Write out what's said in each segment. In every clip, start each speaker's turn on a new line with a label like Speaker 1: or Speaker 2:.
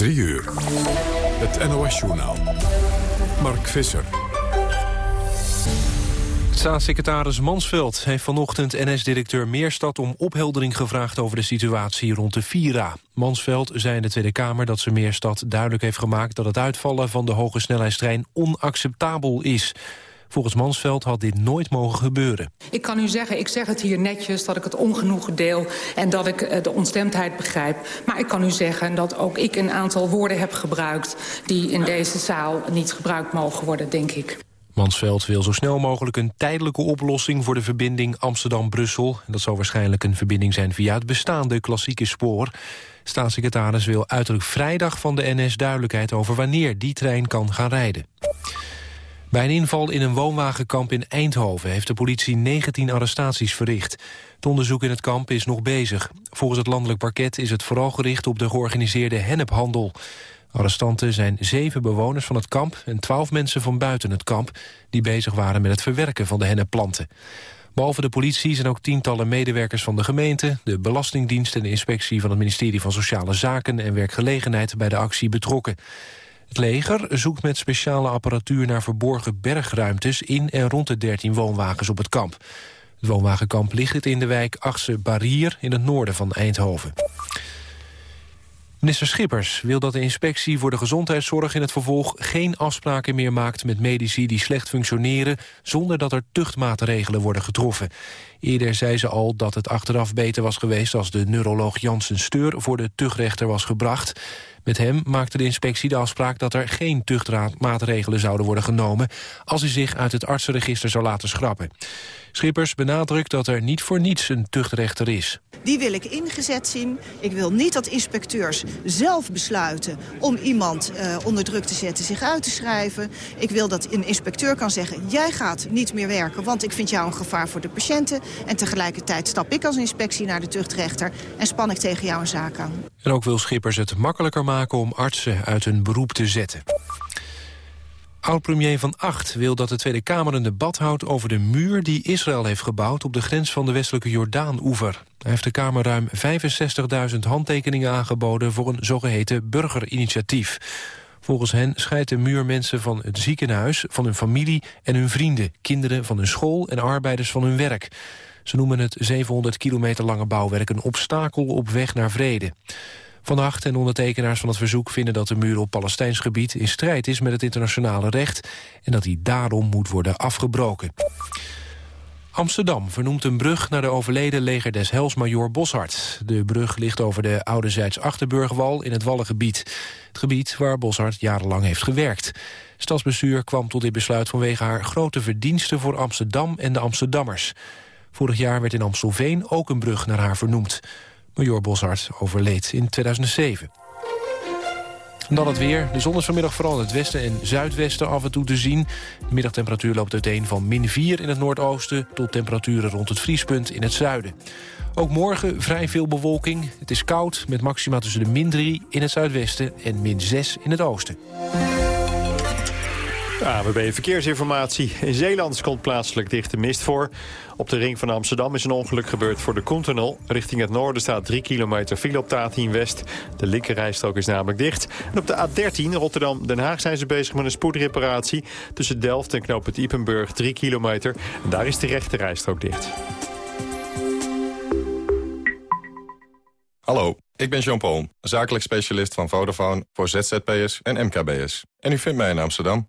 Speaker 1: 3 uur. Het NOS-journaal. Mark Visser.
Speaker 2: Staatssecretaris Mansveld heeft vanochtend NS-directeur Meerstad om opheldering gevraagd over de situatie rond de Vira. Mansveld zei in de Tweede Kamer dat ze Meerstad duidelijk heeft gemaakt dat het uitvallen van de hoge snelheidstrein onacceptabel is. Volgens Mansveld had dit nooit mogen gebeuren.
Speaker 3: Ik kan u zeggen, ik zeg het hier netjes, dat ik het ongenoegen deel... en dat ik eh, de ontstemdheid begrijp. Maar ik kan u zeggen dat ook ik een aantal woorden heb gebruikt... die in deze zaal niet gebruikt mogen worden, denk ik.
Speaker 2: Mansveld wil zo snel mogelijk een tijdelijke oplossing voor de verbinding Amsterdam-Brussel. Dat zal waarschijnlijk een verbinding zijn via het bestaande klassieke spoor. Staatssecretaris wil uiterlijk vrijdag van de NS duidelijkheid over wanneer die trein kan gaan rijden. Bij een inval in een woonwagenkamp in Eindhoven heeft de politie 19 arrestaties verricht. Het onderzoek in het kamp is nog bezig. Volgens het landelijk parket is het vooral gericht op de georganiseerde hennephandel. Arrestanten zijn zeven bewoners van het kamp en twaalf mensen van buiten het kamp... die bezig waren met het verwerken van de hennepplanten. Behalve de politie zijn ook tientallen medewerkers van de gemeente... de Belastingdienst en de inspectie van het ministerie van Sociale Zaken... en Werkgelegenheid bij de actie betrokken. Het leger zoekt met speciale apparatuur naar verborgen bergruimtes... in en rond de 13 woonwagens op het kamp. Het woonwagenkamp ligt in de wijk Achse Barrier in het noorden van Eindhoven. Minister Schippers wil dat de inspectie voor de gezondheidszorg in het vervolg geen afspraken meer maakt met medici die slecht functioneren zonder dat er tuchtmaatregelen worden getroffen. Eerder zei ze al dat het achteraf beter was geweest als de neuroloog Janssen Steur voor de tuchtrechter was gebracht. Met hem maakte de inspectie de afspraak dat er geen tuchtmaatregelen zouden worden genomen als hij zich uit het artsenregister zou laten schrappen. Schippers benadrukt dat er niet voor niets een tuchtrechter is.
Speaker 4: Die wil ik ingezet zien. Ik wil niet dat inspecteurs zelf besluiten om iemand uh, onder druk te zetten zich uit te schrijven. Ik wil dat een inspecteur kan zeggen, jij gaat niet meer werken, want ik vind jou een gevaar voor de patiënten. En tegelijkertijd stap ik als inspectie naar de tuchtrechter en span ik tegen jou een zaak aan.
Speaker 2: En ook wil Schippers het makkelijker maken om artsen uit hun beroep te zetten. Oud-premier Van Acht wil dat de Tweede Kamer een debat houdt over de muur die Israël heeft gebouwd op de grens van de westelijke Jordaan-oever. Hij heeft de Kamer ruim 65.000 handtekeningen aangeboden voor een zogeheten burgerinitiatief. Volgens hen scheidt de muur mensen van het ziekenhuis, van hun familie en hun vrienden, kinderen van hun school en arbeiders van hun werk. Ze noemen het 700 kilometer lange bouwwerk een obstakel op weg naar vrede. Van Acht en ondertekenaars van het verzoek vinden dat de muur op Palestijns gebied in strijd is met het internationale recht en dat die daarom moet worden afgebroken. Amsterdam vernoemt een brug naar de overleden leger des Helsmajor Boshart. De brug ligt over de Oudezijds Achterburgwal in het Wallengebied. Het gebied waar Boshart jarenlang heeft gewerkt. Stadsbestuur kwam tot dit besluit vanwege haar grote verdiensten voor Amsterdam en de Amsterdammers. Vorig jaar werd in Amstelveen ook een brug naar haar vernoemd. Major Boshart overleed in 2007. En dan het weer. De zon is vanmiddag vooral in het westen en zuidwesten af en toe te zien. De middagtemperatuur loopt uiteen van min 4 in het noordoosten... tot temperaturen rond het vriespunt in het zuiden. Ook morgen vrij veel bewolking. Het is koud met maxima tussen de min 3 in het zuidwesten... en min 6 in het oosten.
Speaker 5: AWB Verkeersinformatie. In Zeeland komt plaatselijk dichte mist voor. Op de ring van Amsterdam is een ongeluk gebeurd voor de Koentunnel. Richting het noorden staat 3 kilometer file op de A10 West. De linkerrijstrook is namelijk dicht. En op de A13 Rotterdam-Den Haag zijn ze bezig met een spoedreparatie. Tussen Delft en Knoop het Ipenburg 3 kilometer. En daar is de rechterrijstrook dicht.
Speaker 6: Hallo, ik ben Jean-Paul, zakelijk specialist van Vodafone voor ZZP'ers en MKB'ers. En u vindt mij in Amsterdam.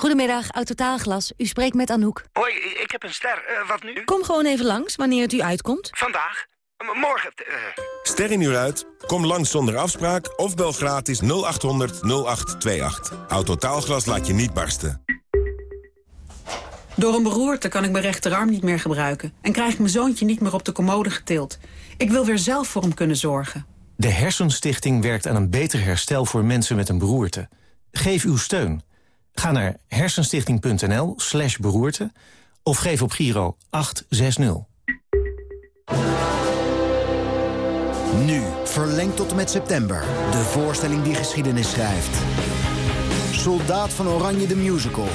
Speaker 7: Goedemiddag, Autotaalglas. U spreekt met Anouk.
Speaker 8: Hoi, ik heb een ster. Uh, wat nu?
Speaker 7: Kom gewoon even langs, wanneer het u uitkomt.
Speaker 8: Vandaag? M morgen? Uh...
Speaker 9: Ster in uur uit? Kom langs zonder afspraak of bel gratis 0800 0828. Autotaalglas laat je niet barsten.
Speaker 10: Door een beroerte kan ik mijn rechterarm niet meer gebruiken... en krijg ik mijn zoontje niet meer op de commode getild. Ik wil weer zelf voor hem kunnen zorgen.
Speaker 11: De Hersenstichting werkt aan een beter herstel voor mensen met een beroerte. Geef uw steun. Ga naar hersenstichting.nl slash beroerte of geef op Giro 860.
Speaker 12: Nu, verlengd tot en met september. De voorstelling die geschiedenis schrijft. Soldaat van Oranje de Musical.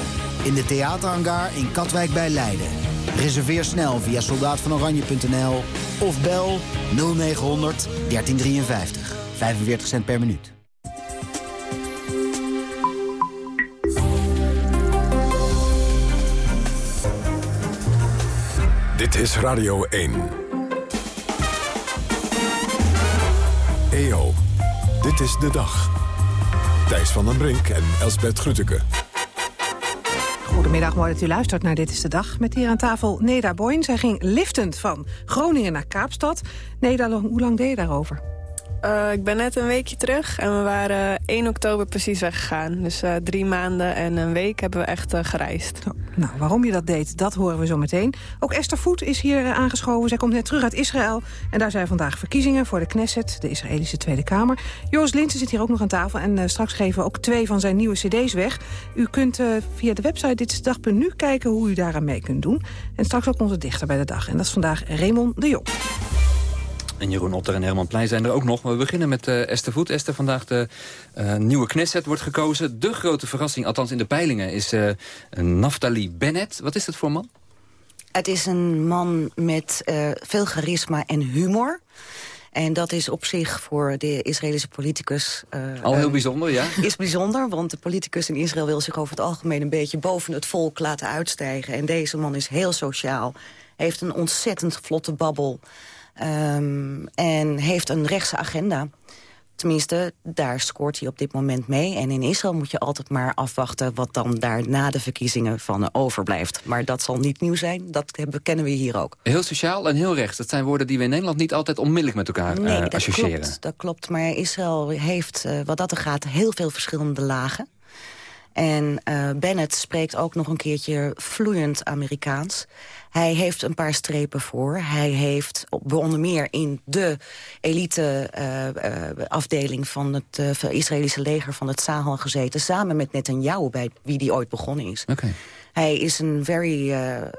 Speaker 12: In de theaterhangar in Katwijk bij Leiden. Reserveer snel via soldaatvanoranje.nl of bel 0900 1353. 45 cent per minuut.
Speaker 1: Dit is Radio 1. EO, dit is de dag. Thijs van den Brink en Elsbert Grütke.
Speaker 13: Goedemiddag, mooi dat u luistert naar Dit is de Dag. Met hier aan tafel Neda Boyn. Zij ging liftend van Groningen naar Kaapstad. Neda, hoe lang deed je daarover?
Speaker 14: Uh, ik ben net een weekje terug en we waren 1 oktober precies weggegaan. Dus uh, drie maanden en een week hebben we echt uh, gereisd.
Speaker 13: Nou, waarom je dat deed, dat horen we zo meteen. Ook Esther Voet is hier aangeschoven. Zij komt net terug uit Israël. En daar zijn vandaag verkiezingen voor de Knesset, de Israëlische Tweede Kamer. Joris Linsen zit hier ook nog aan tafel. En straks geven we ook twee van zijn nieuwe cd's weg. U kunt via de website ditstedag.nu kijken hoe u daaraan mee kunt doen. En straks ook onze dichter bij de dag. En dat is vandaag Raymond de Jong.
Speaker 15: En Jeroen Otter en Herman Plein zijn er ook nog. Maar we beginnen met uh, Esther Voet. Esther, vandaag de uh, nieuwe Knesset wordt gekozen. De grote verrassing, althans in de peilingen, is uh, Naftali Bennett. Wat is dat voor man?
Speaker 16: Het is een man met veel charisma en humor. En dat is op zich voor de Israëlische politicus...
Speaker 15: Al heel bijzonder, ja?
Speaker 16: Is bijzonder, want de politicus in Israël wil zich over het algemeen... een beetje boven het volk laten uitstijgen. En deze man is heel sociaal. Heeft een ontzettend vlotte babbel. Um, en heeft een rechtse agenda. Tenminste, daar scoort hij op dit moment mee. En in Israël moet je altijd maar afwachten... wat dan daar na de verkiezingen van overblijft. Maar dat zal niet nieuw zijn, dat kennen we hier ook.
Speaker 15: Heel sociaal en heel rechts. Dat zijn woorden die we in Nederland niet altijd onmiddellijk met elkaar
Speaker 16: nee,
Speaker 15: uh,
Speaker 16: dat
Speaker 15: associëren.
Speaker 16: Klopt, dat klopt, maar Israël heeft, uh, wat dat er gaat, heel veel verschillende lagen. En uh, Bennett spreekt ook nog een keertje vloeiend Amerikaans. Hij heeft een paar strepen voor. Hij heeft onder meer in de elite uh, uh, afdeling van het uh, Israëlische leger van het Sahel gezeten. Samen met Netanyahu, bij wie die ooit begonnen is.
Speaker 15: Okay.
Speaker 16: Hij is een very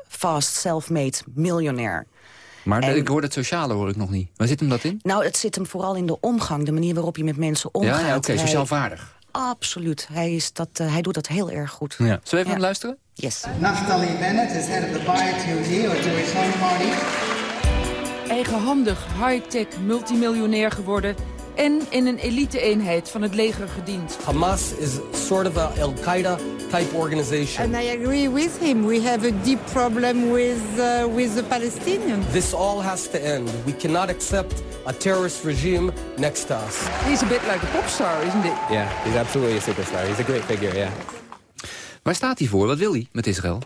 Speaker 16: fast self-made miljonair.
Speaker 15: Maar en, ik hoor het sociale hoor ik nog niet. Waar zit hem dat in?
Speaker 16: Nou, het zit hem vooral in de omgang. De manier waarop je met mensen omgaat.
Speaker 15: Ja, ja oké, okay, sociaal vaardig.
Speaker 16: Absoluut. Hij, is dat, uh, hij doet dat heel erg goed.
Speaker 15: Ja. Zullen we even ja. luisteren?
Speaker 16: Yes.
Speaker 17: Naftali Bennett is head of the Buy TOD, or Jewish Home Party.
Speaker 18: Eigenhandig, high-tech, multimiljonair geworden en in een elite-eenheid van het leger gediend.
Speaker 19: Hamas is sort of a Al-Qaeda type organization.
Speaker 20: And I agree with him. We have a deep problem with, uh, with the Palestinians.
Speaker 19: This all has to end. We cannot accept a terrorist regime next to us.
Speaker 18: He's a bit like a pop star, isn't he?
Speaker 21: Yeah, he's absolutely a superstar. He's a great figure, yeah.
Speaker 15: Waar staat hij voor? Wat wil hij met Israël?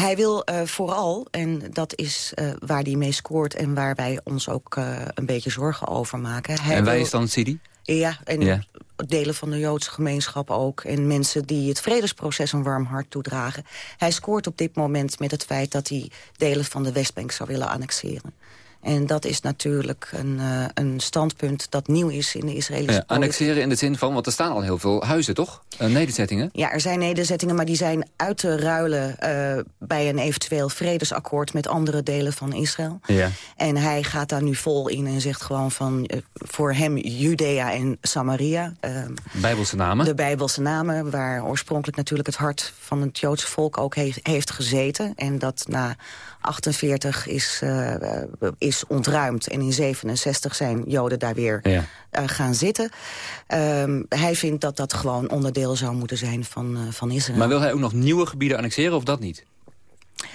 Speaker 16: Hij wil uh, vooral, en dat is uh, waar hij mee scoort... en waar wij ons ook uh, een beetje zorgen over maken. Hij
Speaker 15: en wij
Speaker 16: wil...
Speaker 15: is dan Sidi?
Speaker 16: Ja, en ja. delen van de Joodse gemeenschap ook. En mensen die het vredesproces een warm hart toedragen. Hij scoort op dit moment met het feit dat hij delen van de Westbank zou willen annexeren. En dat is natuurlijk een, uh, een standpunt dat nieuw is in de Israëlische
Speaker 15: ja, Annexeren in de zin van, want er staan al heel veel huizen, toch? Uh, nederzettingen?
Speaker 16: Ja, er zijn nederzettingen, maar die zijn uit te ruilen... Uh, bij een eventueel vredesakkoord met andere delen van Israël.
Speaker 15: Ja.
Speaker 16: En hij gaat daar nu vol in en zegt gewoon van... voor hem Judea en Samaria.
Speaker 15: Bijbelse namen?
Speaker 16: De Bijbelse namen, waar oorspronkelijk natuurlijk het hart van het Joodse volk ook heeft, heeft gezeten. En dat na 48 is, uh, is ontruimd. En in 67 zijn Joden daar weer
Speaker 15: ja.
Speaker 16: uh, gaan zitten. Um, hij vindt dat dat gewoon onderdeel zou moeten zijn van, uh, van Israël.
Speaker 15: Maar wil hij ook nog nieuwe gebieden annexeren of dat niet?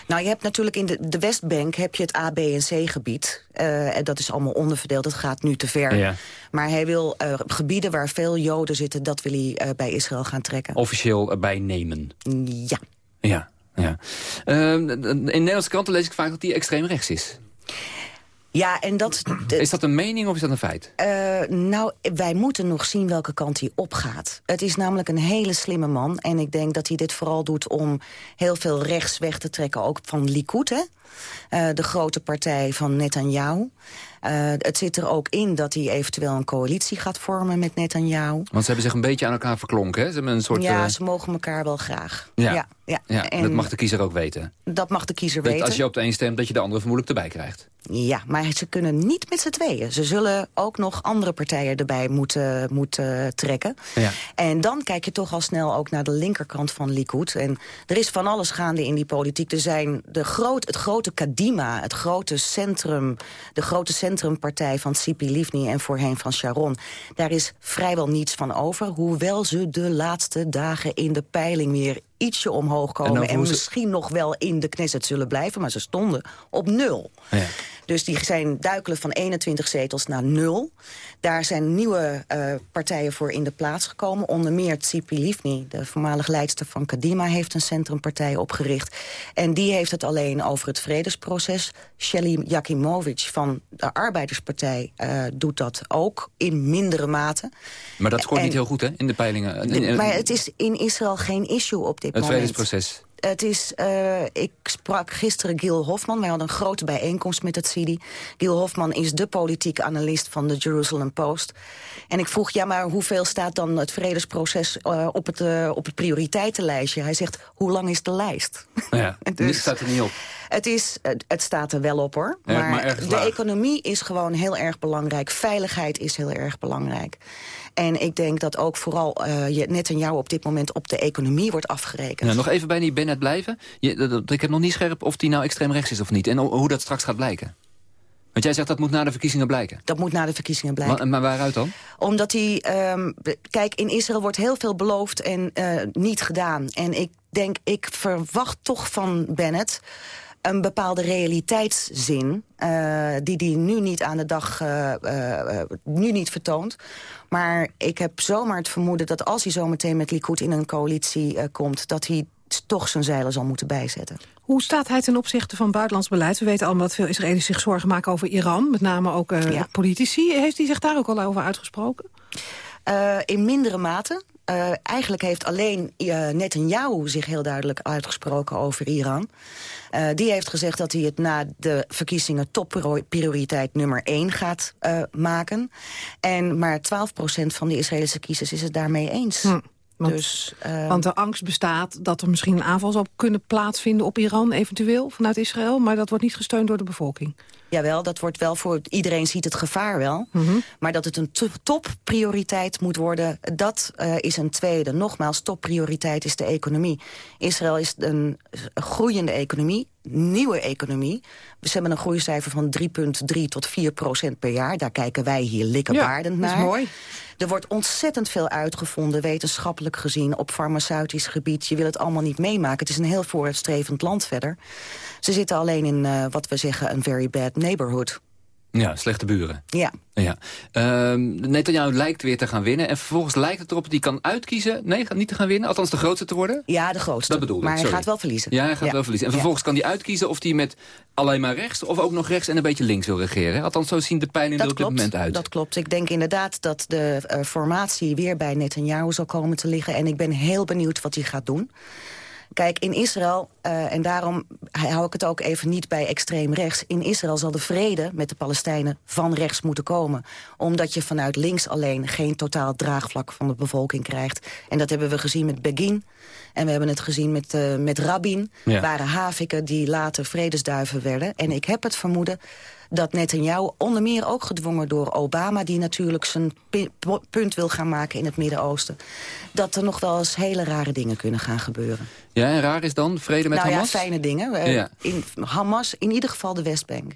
Speaker 16: Nou, je hebt natuurlijk in de, de Westbank heb je het A, B en C gebied. Uh, en dat is allemaal onderverdeeld, dat gaat nu te ver.
Speaker 15: Ja.
Speaker 16: Maar hij wil uh, gebieden waar veel Joden zitten... dat wil hij uh, bij Israël gaan trekken.
Speaker 15: Officieel bij nemen?
Speaker 16: Ja.
Speaker 15: Ja. Ja. Uh, in Nederlandse kranten lees ik vaak dat hij extreem rechts is.
Speaker 16: Ja, en dat...
Speaker 15: Is dat een mening of is dat een feit?
Speaker 16: Uh, nou, wij moeten nog zien welke kant hij opgaat. Het is namelijk een hele slimme man. En ik denk dat hij dit vooral doet om heel veel rechts weg te trekken. Ook van Likud, hè? Uh, de grote partij van Netanyahu. Uh, het zit er ook in dat hij eventueel een coalitie gaat vormen met Netanyahu.
Speaker 15: Want ze hebben zich een beetje aan elkaar verklonken, hè? Ze hebben een soort,
Speaker 16: ja,
Speaker 15: uh...
Speaker 16: ze mogen elkaar wel graag.
Speaker 15: Ja,
Speaker 16: ja, ja.
Speaker 15: ja
Speaker 16: en
Speaker 15: dat mag de kiezer ook weten.
Speaker 16: Dat mag de kiezer
Speaker 15: dat
Speaker 16: weten.
Speaker 15: Als je op de een stemt, dat je de andere vermoedelijk erbij krijgt.
Speaker 16: Ja, maar ze kunnen niet met z'n tweeën. Ze zullen ook nog andere partijen erbij moeten, moeten trekken.
Speaker 15: Ja.
Speaker 16: En dan kijk je toch al snel ook naar de linkerkant van Likud. En er is van alles gaande in die politiek. Er zijn de groot, het grote Kadima, het grote centrum... de grote centrumpartij van Tzipi Livni en voorheen van Sharon. Daar is vrijwel niets van over. Hoewel ze de laatste dagen in de peiling weer ietsje omhoog komen... en, en
Speaker 15: ze...
Speaker 16: misschien nog wel in de Knesset zullen blijven. Maar ze stonden op nul.
Speaker 15: Ja.
Speaker 16: Dus die zijn duikelen van 21 zetels naar nul. Daar zijn nieuwe uh, partijen voor in de plaats gekomen. Onder meer Tzipi Livni, de voormalig leidster van Kadima... heeft een centrumpartij opgericht. En die heeft het alleen over het vredesproces. Shelly Jakimovic van de Arbeiderspartij uh, doet dat ook in mindere mate.
Speaker 15: Maar dat scoort en, niet heel goed, hè, in de peilingen?
Speaker 16: De, maar het is in Israël geen issue op dit
Speaker 15: het
Speaker 16: moment.
Speaker 15: Het vredesproces?
Speaker 16: Het is, uh, ik sprak gisteren Gil Hofman. Wij hadden een grote bijeenkomst met het CIDI. Gil Hofman is de politieke analist van de Jerusalem Post. En ik vroeg, ja, maar hoeveel staat dan het vredesproces uh, op, het, uh, op het prioriteitenlijstje? Hij zegt, hoe lang is de lijst?
Speaker 15: Ja, dus, staat er niet op.
Speaker 16: Het, is, het staat er wel op, hoor.
Speaker 15: Ja,
Speaker 16: maar, de
Speaker 15: laag.
Speaker 16: economie is gewoon heel erg belangrijk. Veiligheid is heel erg belangrijk. En ik denk dat ook vooral uh, je, net en jou op dit moment op de economie wordt afgerekend.
Speaker 15: Nou, nog even bij die Bennett blijven. Je, dat, dat, ik heb nog niet scherp of die nou extreem rechts is of niet. En hoe dat straks gaat blijken. Want jij zegt dat moet na de verkiezingen blijken.
Speaker 16: Dat moet na de verkiezingen blijken.
Speaker 15: Maar, maar waaruit dan?
Speaker 16: Omdat hij... Um, kijk, in Israël wordt heel veel beloofd en uh, niet gedaan. En ik denk, ik verwacht toch van Bennett een bepaalde realiteitszin... Uh, die hij nu niet aan de dag uh, uh, nu niet vertoont. Maar ik heb zomaar het vermoeden dat als hij zometeen met Likud in een coalitie komt... dat hij toch zijn zeilen zal moeten bijzetten.
Speaker 13: Hoe staat hij ten opzichte van buitenlands beleid? We weten allemaal dat veel Israëli's zich zorgen maken over Iran. Met name ook ja. politici. Heeft hij zich daar ook al over uitgesproken?
Speaker 16: in mindere mate. Uh, eigenlijk heeft alleen uh, Netanyahu zich heel duidelijk uitgesproken over Iran. Uh, die heeft gezegd dat hij het na de verkiezingen topprioriteit nummer één gaat maken. En maar 12% van de Israëlische kiezers is het daarmee eens.
Speaker 13: Hm. Want,
Speaker 16: dus,
Speaker 13: uh, want de angst bestaat dat er misschien een aanval zou kunnen plaatsvinden op Iran, eventueel, vanuit Israël. Maar dat wordt niet gesteund door de bevolking.
Speaker 16: Jawel, dat wordt wel voor... Iedereen ziet het gevaar wel.
Speaker 13: Mm -hmm.
Speaker 16: Maar dat het een topprioriteit moet worden, dat uh, is een tweede. Nogmaals, topprioriteit is de economie. Israël is een groeiende economie, nieuwe economie. Ze hebben een groeicijfer van 3,3 tot 4 procent per jaar. Daar kijken wij hier likkerbaardend
Speaker 13: ja,
Speaker 16: naar.
Speaker 13: Dat is mooi.
Speaker 16: Er wordt ontzettend veel uitgevonden, wetenschappelijk gezien... op farmaceutisch gebied. Je wil het allemaal niet meemaken. Het is een heel vooruitstrevend land verder. Ze zitten alleen in, uh, wat we zeggen, een very bad neighborhood.
Speaker 15: Ja, slechte buren.
Speaker 16: Ja.
Speaker 15: ja. Uh, Netanyahu lijkt weer te gaan winnen. En vervolgens lijkt het erop dat hij kan uitkiezen... nee, niet te gaan winnen, althans de grootste te worden?
Speaker 16: Ja, de grootste.
Speaker 15: Dat bedoel ik,
Speaker 16: Maar
Speaker 15: sorry.
Speaker 16: hij gaat wel verliezen.
Speaker 15: Ja, hij gaat
Speaker 16: ja.
Speaker 15: wel verliezen. En vervolgens ja. kan hij uitkiezen of hij met alleen maar rechts... of ook nog rechts en een beetje links wil regeren. Althans, zo zien de peilingen er op dit moment uit.
Speaker 16: Dat klopt. Ik denk inderdaad dat de uh, formatie weer bij Netanyahu zal komen te liggen. En ik ben heel benieuwd wat hij gaat doen. Kijk, in Israël, uh, en daarom hou ik het ook even niet bij extreem rechts... in Israël zal de vrede met de Palestijnen van rechts moeten komen. Omdat je vanuit links alleen geen totaal draagvlak van de bevolking krijgt. En dat hebben we gezien met Begin. En we hebben het gezien met, uh, met Rabin.
Speaker 15: Ja.
Speaker 16: waren haviken die later vredesduiven werden. En ik heb het vermoeden dat Netanyahu onder meer ook gedwongen door Obama... die natuurlijk zijn punt wil gaan maken in het Midden-Oosten... dat er nog wel eens hele rare dingen kunnen gaan gebeuren.
Speaker 15: Ja, en raar is dan vrede met
Speaker 16: nou
Speaker 15: Hamas?
Speaker 16: ja, fijne dingen.
Speaker 15: Ja.
Speaker 16: in Hamas, in ieder geval de Westbank.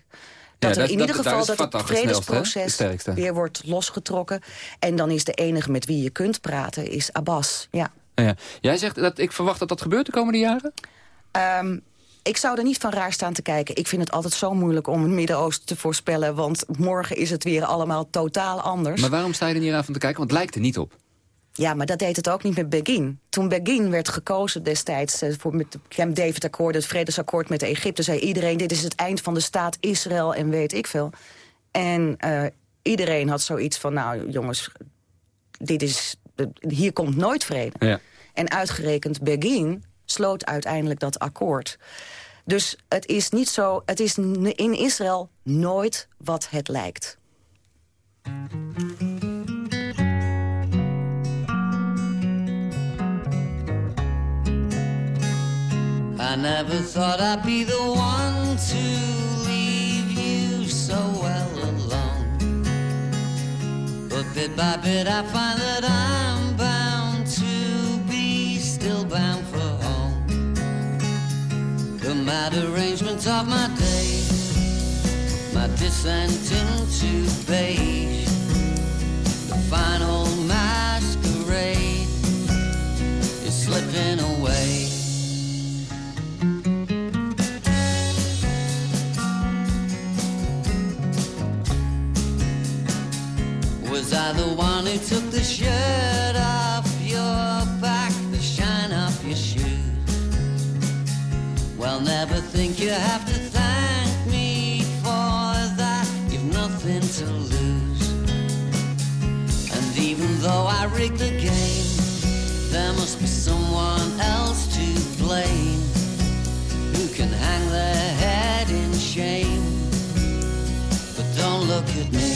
Speaker 16: Dat
Speaker 15: ja,
Speaker 16: er in
Speaker 15: dat,
Speaker 16: ieder geval dat het vredesproces weer wordt losgetrokken. En dan is de enige met wie je kunt praten, is Abbas. Ja.
Speaker 15: ja. Jij zegt dat ik verwacht dat dat gebeurt de komende jaren?
Speaker 16: Um, ik zou er niet van raar staan te kijken. Ik vind het altijd zo moeilijk om het Midden-Oosten te voorspellen... want morgen is het weer allemaal totaal anders.
Speaker 15: Maar waarom sta je er niet aan van te kijken? Want het lijkt er niet op.
Speaker 16: Ja, maar dat deed het ook niet met Begin. Toen Begin werd gekozen destijds uh, voor met het Camp David-akkoord... het vredesakkoord met Egypte, zei iedereen... dit is het eind van de staat Israël en weet ik veel. En uh, iedereen had zoiets van, nou jongens, dit is, hier komt nooit vrede.
Speaker 15: Ja.
Speaker 16: En uitgerekend Begin sloot uiteindelijk dat akkoord. Dus het is niet zo, het is in Israël nooit wat het lijkt.
Speaker 22: I never thought I'd be the one to leave you so well alone. But bit by bit I find that mad arrangement of my day, my descent into beige, the final masquerade is slipping away. Was I the one who took the shirt off Well, never think you have to thank me for that. You've nothing to lose. And even though I rigged the game, there must be someone else to blame who can hang their head in shame. But don't look at me.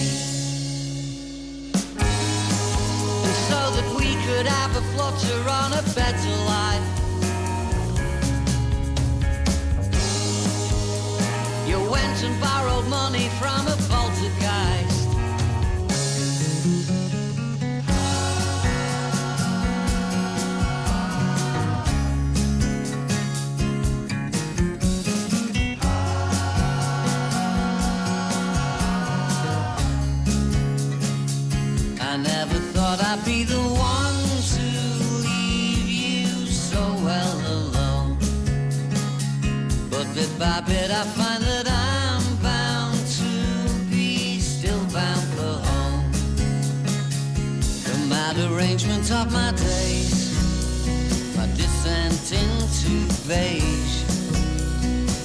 Speaker 22: so that we could have a flutter on a better life. You went and borrowed money from a. I never thought I'd be the one to leave you so well alone. But bit by bit I find The mad arrangement of my days, my descent into beige,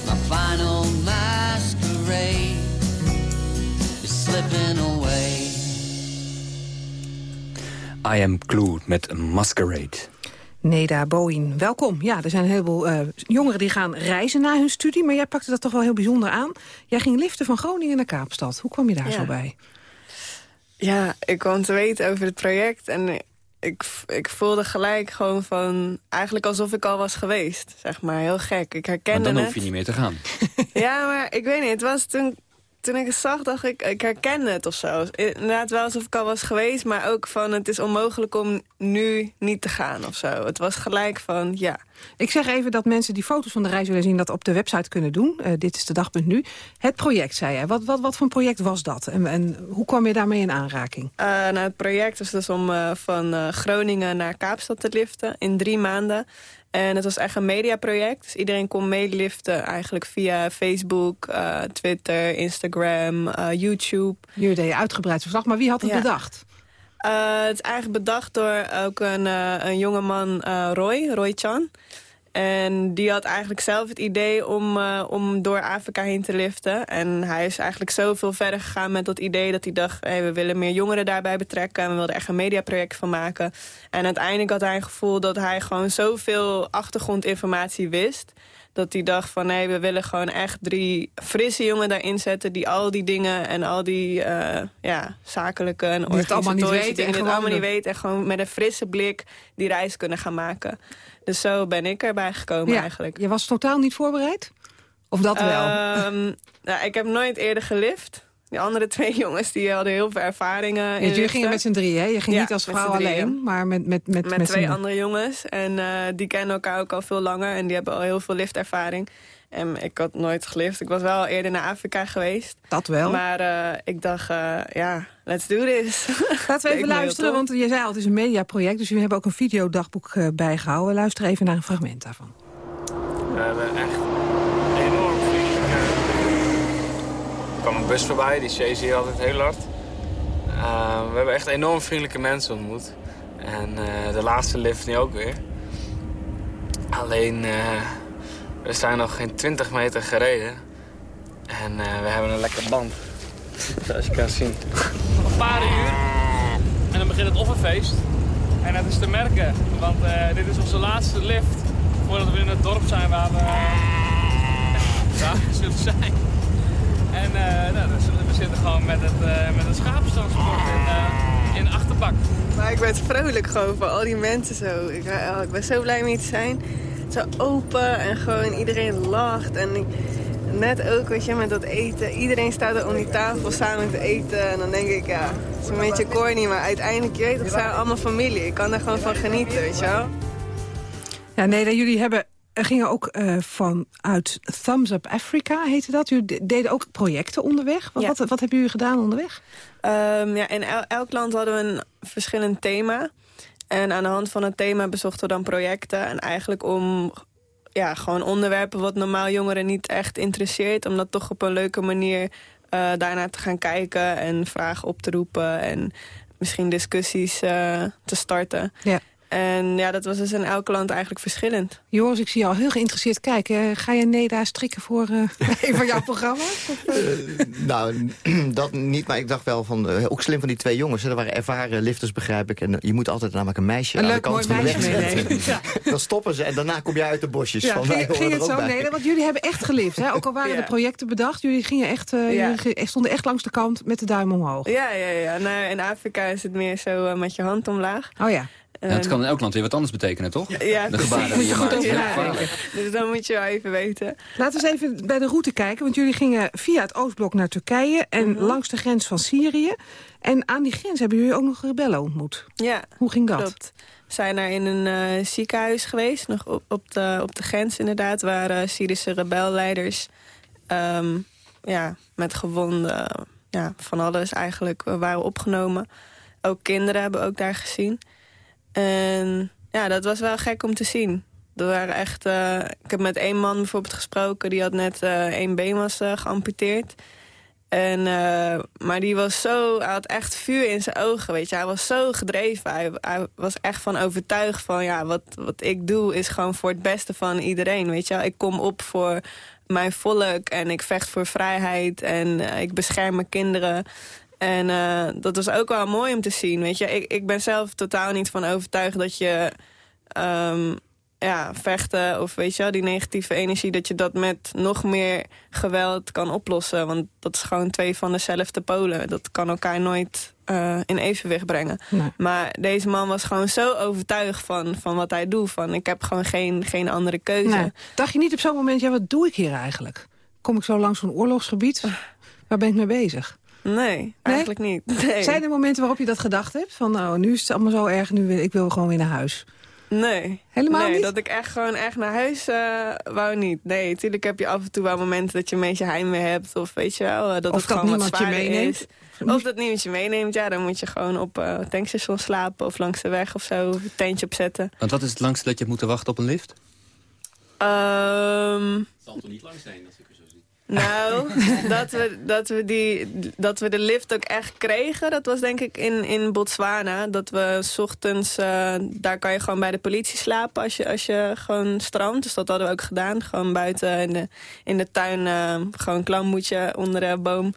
Speaker 22: my final masquerade is slipping away.
Speaker 15: I Am Glued met Masquerade.
Speaker 13: Neda Boeing, welkom. Ja, er zijn een heleboel uh, jongeren die gaan reizen na hun studie... maar jij pakte dat toch wel heel bijzonder aan. Jij ging liften van Groningen naar Kaapstad. Hoe kwam je daar
Speaker 14: Ja.
Speaker 13: zo bij?
Speaker 14: Ja, ik kwam te weten over het project en ik, ik voelde gelijk gewoon van... eigenlijk alsof ik al was geweest, zeg maar. Heel gek. Ik
Speaker 15: Maar
Speaker 14: herkende
Speaker 15: dan
Speaker 14: het.
Speaker 15: hoef je niet meer te gaan.
Speaker 14: Ja, maar ik weet niet. Het was toen, toen ik het zag, dacht ik, ik herkende het of zo. Inderdaad wel alsof ik al was geweest, maar ook van... het is onmogelijk om nu niet te gaan of zo. Het was gelijk van, ja.
Speaker 13: Ik zeg even dat mensen die foto's van de reis willen zien... dat op de website kunnen doen. Eh, dit is de dag.nu. Het project, zei jij. Wat, wat, wat voor een project was dat? En, en hoe kwam je daarmee in aanraking?
Speaker 14: Eh, nou, het project was dus om eh, van Groningen naar Kaapstad te liften in drie maanden. En het was echt een mediaproject. Dus iedereen kon meeliften eigenlijk via Facebook, eh, Twitter, Instagram, eh, YouTube.
Speaker 13: Jullie deden uitgebreid verslag, maar wie had het
Speaker 14: Ja.
Speaker 13: bedacht?
Speaker 14: Eh, het is eigenlijk bedacht door ook een, een jongeman, Roy, Roy Chan. En die had eigenlijk zelf het idee om, eh, om door Afrika heen te liften. En hij is eigenlijk zoveel verder gegaan met dat idee dat hij dacht... Hey, we willen meer jongeren daarbij betrekken en we wilden echt een mediaproject van maken. En uiteindelijk had hij een gevoel dat hij gewoon zoveel achtergrondinformatie wist... dat hij dacht van nee, we willen gewoon echt drie frisse jongen daarin zetten... die al die dingen en al die eh, ja, zakelijke en
Speaker 13: Die het allemaal niet
Speaker 14: organisatorische dingen... die het allemaal niet weten en gewoon met een frisse blik die reis kunnen gaan maken. Dus zo ben ik erbij gekomen
Speaker 13: Ja,
Speaker 14: eigenlijk.
Speaker 13: Je was totaal niet voorbereid? Of dat wel?
Speaker 14: Ehm, nou, ik heb nooit eerder gelift. Die andere twee jongens die hadden heel veel ervaringen.
Speaker 13: Ja, jullie gingen met z'n drieën, hè? Je ging
Speaker 14: Ja,
Speaker 13: niet als vrouw alleen, maar met, met, met,
Speaker 14: Met,
Speaker 13: met
Speaker 14: twee andere jongens. En eh, die kennen elkaar ook al veel langer. En die hebben al heel veel liftervaring. En ik had nooit gelift. Ik was wel eerder naar Afrika geweest.
Speaker 13: Dat wel.
Speaker 14: Maar eh, ik dacht, eh, ja, let's do this.
Speaker 13: Laten we even luisteren, want je zei al, het is een mediaproject... dus jullie hebben ook een videodagboek eh, bijgehouden. Luister even naar een fragment daarvan.
Speaker 23: We hebben echt enorm vriendelijke... Er kwam een bus voorbij, die chase hier altijd heel hard. Uh, we hebben echt enorm vriendelijke mensen ontmoet. En eh, de laatste lift nu ook weer. Alleen, eh, we zijn nog geen 20 meter gereden. En eh, we hebben een lekker band. Zoals je kan zien.
Speaker 24: Nog een paar uur. En dan begint het offerfeest. En dat is te merken, want eh, dit is onze laatste lift voordat we in het dorp zijn waar we daar zullen zijn. En eh, nou, we zitten gewoon met het, uh, met het in, uh, in de achterbak.
Speaker 14: Maar ik ben vrolijk gewoon voor al die mensen zo. Ik, oh, ik ben zo blij mee te zijn. Zo open en gewoon iedereen lacht. En ik, net ook, weet je, met dat eten. Iedereen staat er om die tafel samen te eten. En dan denk ik, ja, het is een beetje corny, maar uiteindelijk, je weet, het zijn allemaal familie. Ik kan er gewoon van genieten, weet je wel.
Speaker 13: Ja, nee, jullie hebben, gingen ook uh, vanuit Thumbs Up Africa, heette dat. Jullie deden ook projecten onderweg. Wat,
Speaker 14: Ja.
Speaker 13: wat, wat hebben jullie gedaan onderweg?
Speaker 14: Ehm, ja, in el- elk land hadden we een verschillend thema. En aan de hand van het thema bezochten we dan projecten. En eigenlijk om ja, gewoon onderwerpen wat normaal jongeren niet echt interesseert. Om dat toch op een leuke manier eh daarnaar te gaan kijken. En vragen op te roepen. En misschien discussies eh, te starten.
Speaker 13: Ja.
Speaker 14: En ja, dat was dus in elk land eigenlijk verschillend.
Speaker 13: Joris, ik zie je al heel geïnteresseerd kijken. Ga je Neda strikken voor eh, een van jouw programma's? Of, eh?
Speaker 25: nou, dat niet, maar ik dacht wel van... eh, ook slim van die twee jongens. hè. Dat waren ervaren lifters, begrijp ik. En eh, je moet altijd namelijk een meisje
Speaker 13: Een
Speaker 25: aan
Speaker 13: leuk,
Speaker 25: de kant
Speaker 13: mooi
Speaker 25: van de
Speaker 13: meisje
Speaker 25: weg zetten. Dan stoppen ze en daarna kom je uit de bosjes.
Speaker 13: Ja,
Speaker 25: van,
Speaker 13: ging, ging het zo?
Speaker 25: bij.
Speaker 13: Nee, want jullie hebben echt gelift. Hè? Ook al waren
Speaker 14: Ja.
Speaker 13: de projecten bedacht. Jullie, gingen echt, eh,
Speaker 14: Ja.
Speaker 13: jullie ge- stonden echt langs de kant met de duim omhoog.
Speaker 14: Ja, ja, ja. Nou, in Afrika is het meer zo eh, met je hand omlaag.
Speaker 13: Oh ja.
Speaker 15: Ja, het kan in elk land weer wat anders betekenen, toch?
Speaker 14: Ja,
Speaker 15: de gebaren
Speaker 14: Moet
Speaker 15: die
Speaker 14: je goed over nadenken. Dus dan moet je wel even weten.
Speaker 13: Laten we eens even bij de route kijken. Want jullie gingen via het Oostblok naar Turkije... en
Speaker 14: Mhm.
Speaker 13: langs de grens van Syrië. En aan die grens hebben jullie ook nog rebellen ontmoet.
Speaker 14: Ja,
Speaker 13: Hoe ging dat?
Speaker 14: klopt. We zijn daar in een eh, ziekenhuis geweest, nog op, op, de, op de grens inderdaad... waar eh, Syrische rebelleiders ehm, ja, met gewonden, ja, van alles eigenlijk, eh, waren opgenomen. Ook kinderen hebben we ook daar gezien. En ja, dat was wel gek om te zien. Er waren echt, eh, ik heb met één man bijvoorbeeld gesproken... die had net eh, één been was eh, geamputeerd. En, maar die was zo, hij had echt vuur in zijn ogen, weet je. Hij was zo gedreven. Hij, hij was echt van overtuigd van, ja, wat, wat ik doe is gewoon voor het beste van iedereen, weet je. Ik kom op voor mijn volk en ik vecht voor vrijheid en ik bescherm mijn kinderen. En eh, dat was ook wel mooi om te zien, weet je. Ik, ik ben zelf totaal niet van overtuigd dat je... ehm, ja, vechten of weet je wel, die negatieve energie... dat je dat met nog meer geweld kan oplossen. Want dat is gewoon twee van dezelfde polen. Dat kan elkaar nooit eh, in evenwicht brengen.
Speaker 13: Nee.
Speaker 14: Maar deze man was gewoon zo overtuigd van, van wat hij doet. Van ik heb gewoon geen, geen andere keuze.
Speaker 13: Nee. Dacht je niet op zo'n moment, ja, wat doe ik hier eigenlijk? Kom ik zo langs zo'n oorlogsgebied? Waar ben ik mee bezig?
Speaker 14: Nee, eigenlijk niet. Nee.
Speaker 13: Zijn er momenten waarop je dat gedacht hebt? Van nou, nu is het allemaal zo erg, nu wil ik wil gewoon weer naar huis.
Speaker 14: Nee.
Speaker 13: Helemaal
Speaker 14: nee,
Speaker 13: niet?
Speaker 14: dat ik echt gewoon echt naar huis eh, wou niet. Nee, natuurlijk heb je af en toe wel momenten dat je een beetje heimwee hebt. Of weet je wel, eh, dat
Speaker 13: Of
Speaker 14: het
Speaker 13: dat
Speaker 14: gewoon wat
Speaker 13: niemand je meeneemt.
Speaker 14: is. Of dat niemand je meeneemt, ja, dan moet je gewoon op eh tankstation slapen. Of langs de weg of zo, een tentje opzetten.
Speaker 15: Want wat is het langste dat je hebt moeten wachten op een lift?
Speaker 14: Ehm
Speaker 15: Het zal toch niet lang zijn, dat ik.
Speaker 14: Nou, dat we, dat, we die, dat we de lift ook echt kregen, dat was denk ik in, in Botswana. Dat we 's ochtends, eh, daar kan je gewoon bij de politie slapen als je, als je gewoon strandt. Dus dat hadden we ook gedaan. Gewoon buiten in de, in de tuin, eh, gewoon een klamboetje onder de boom.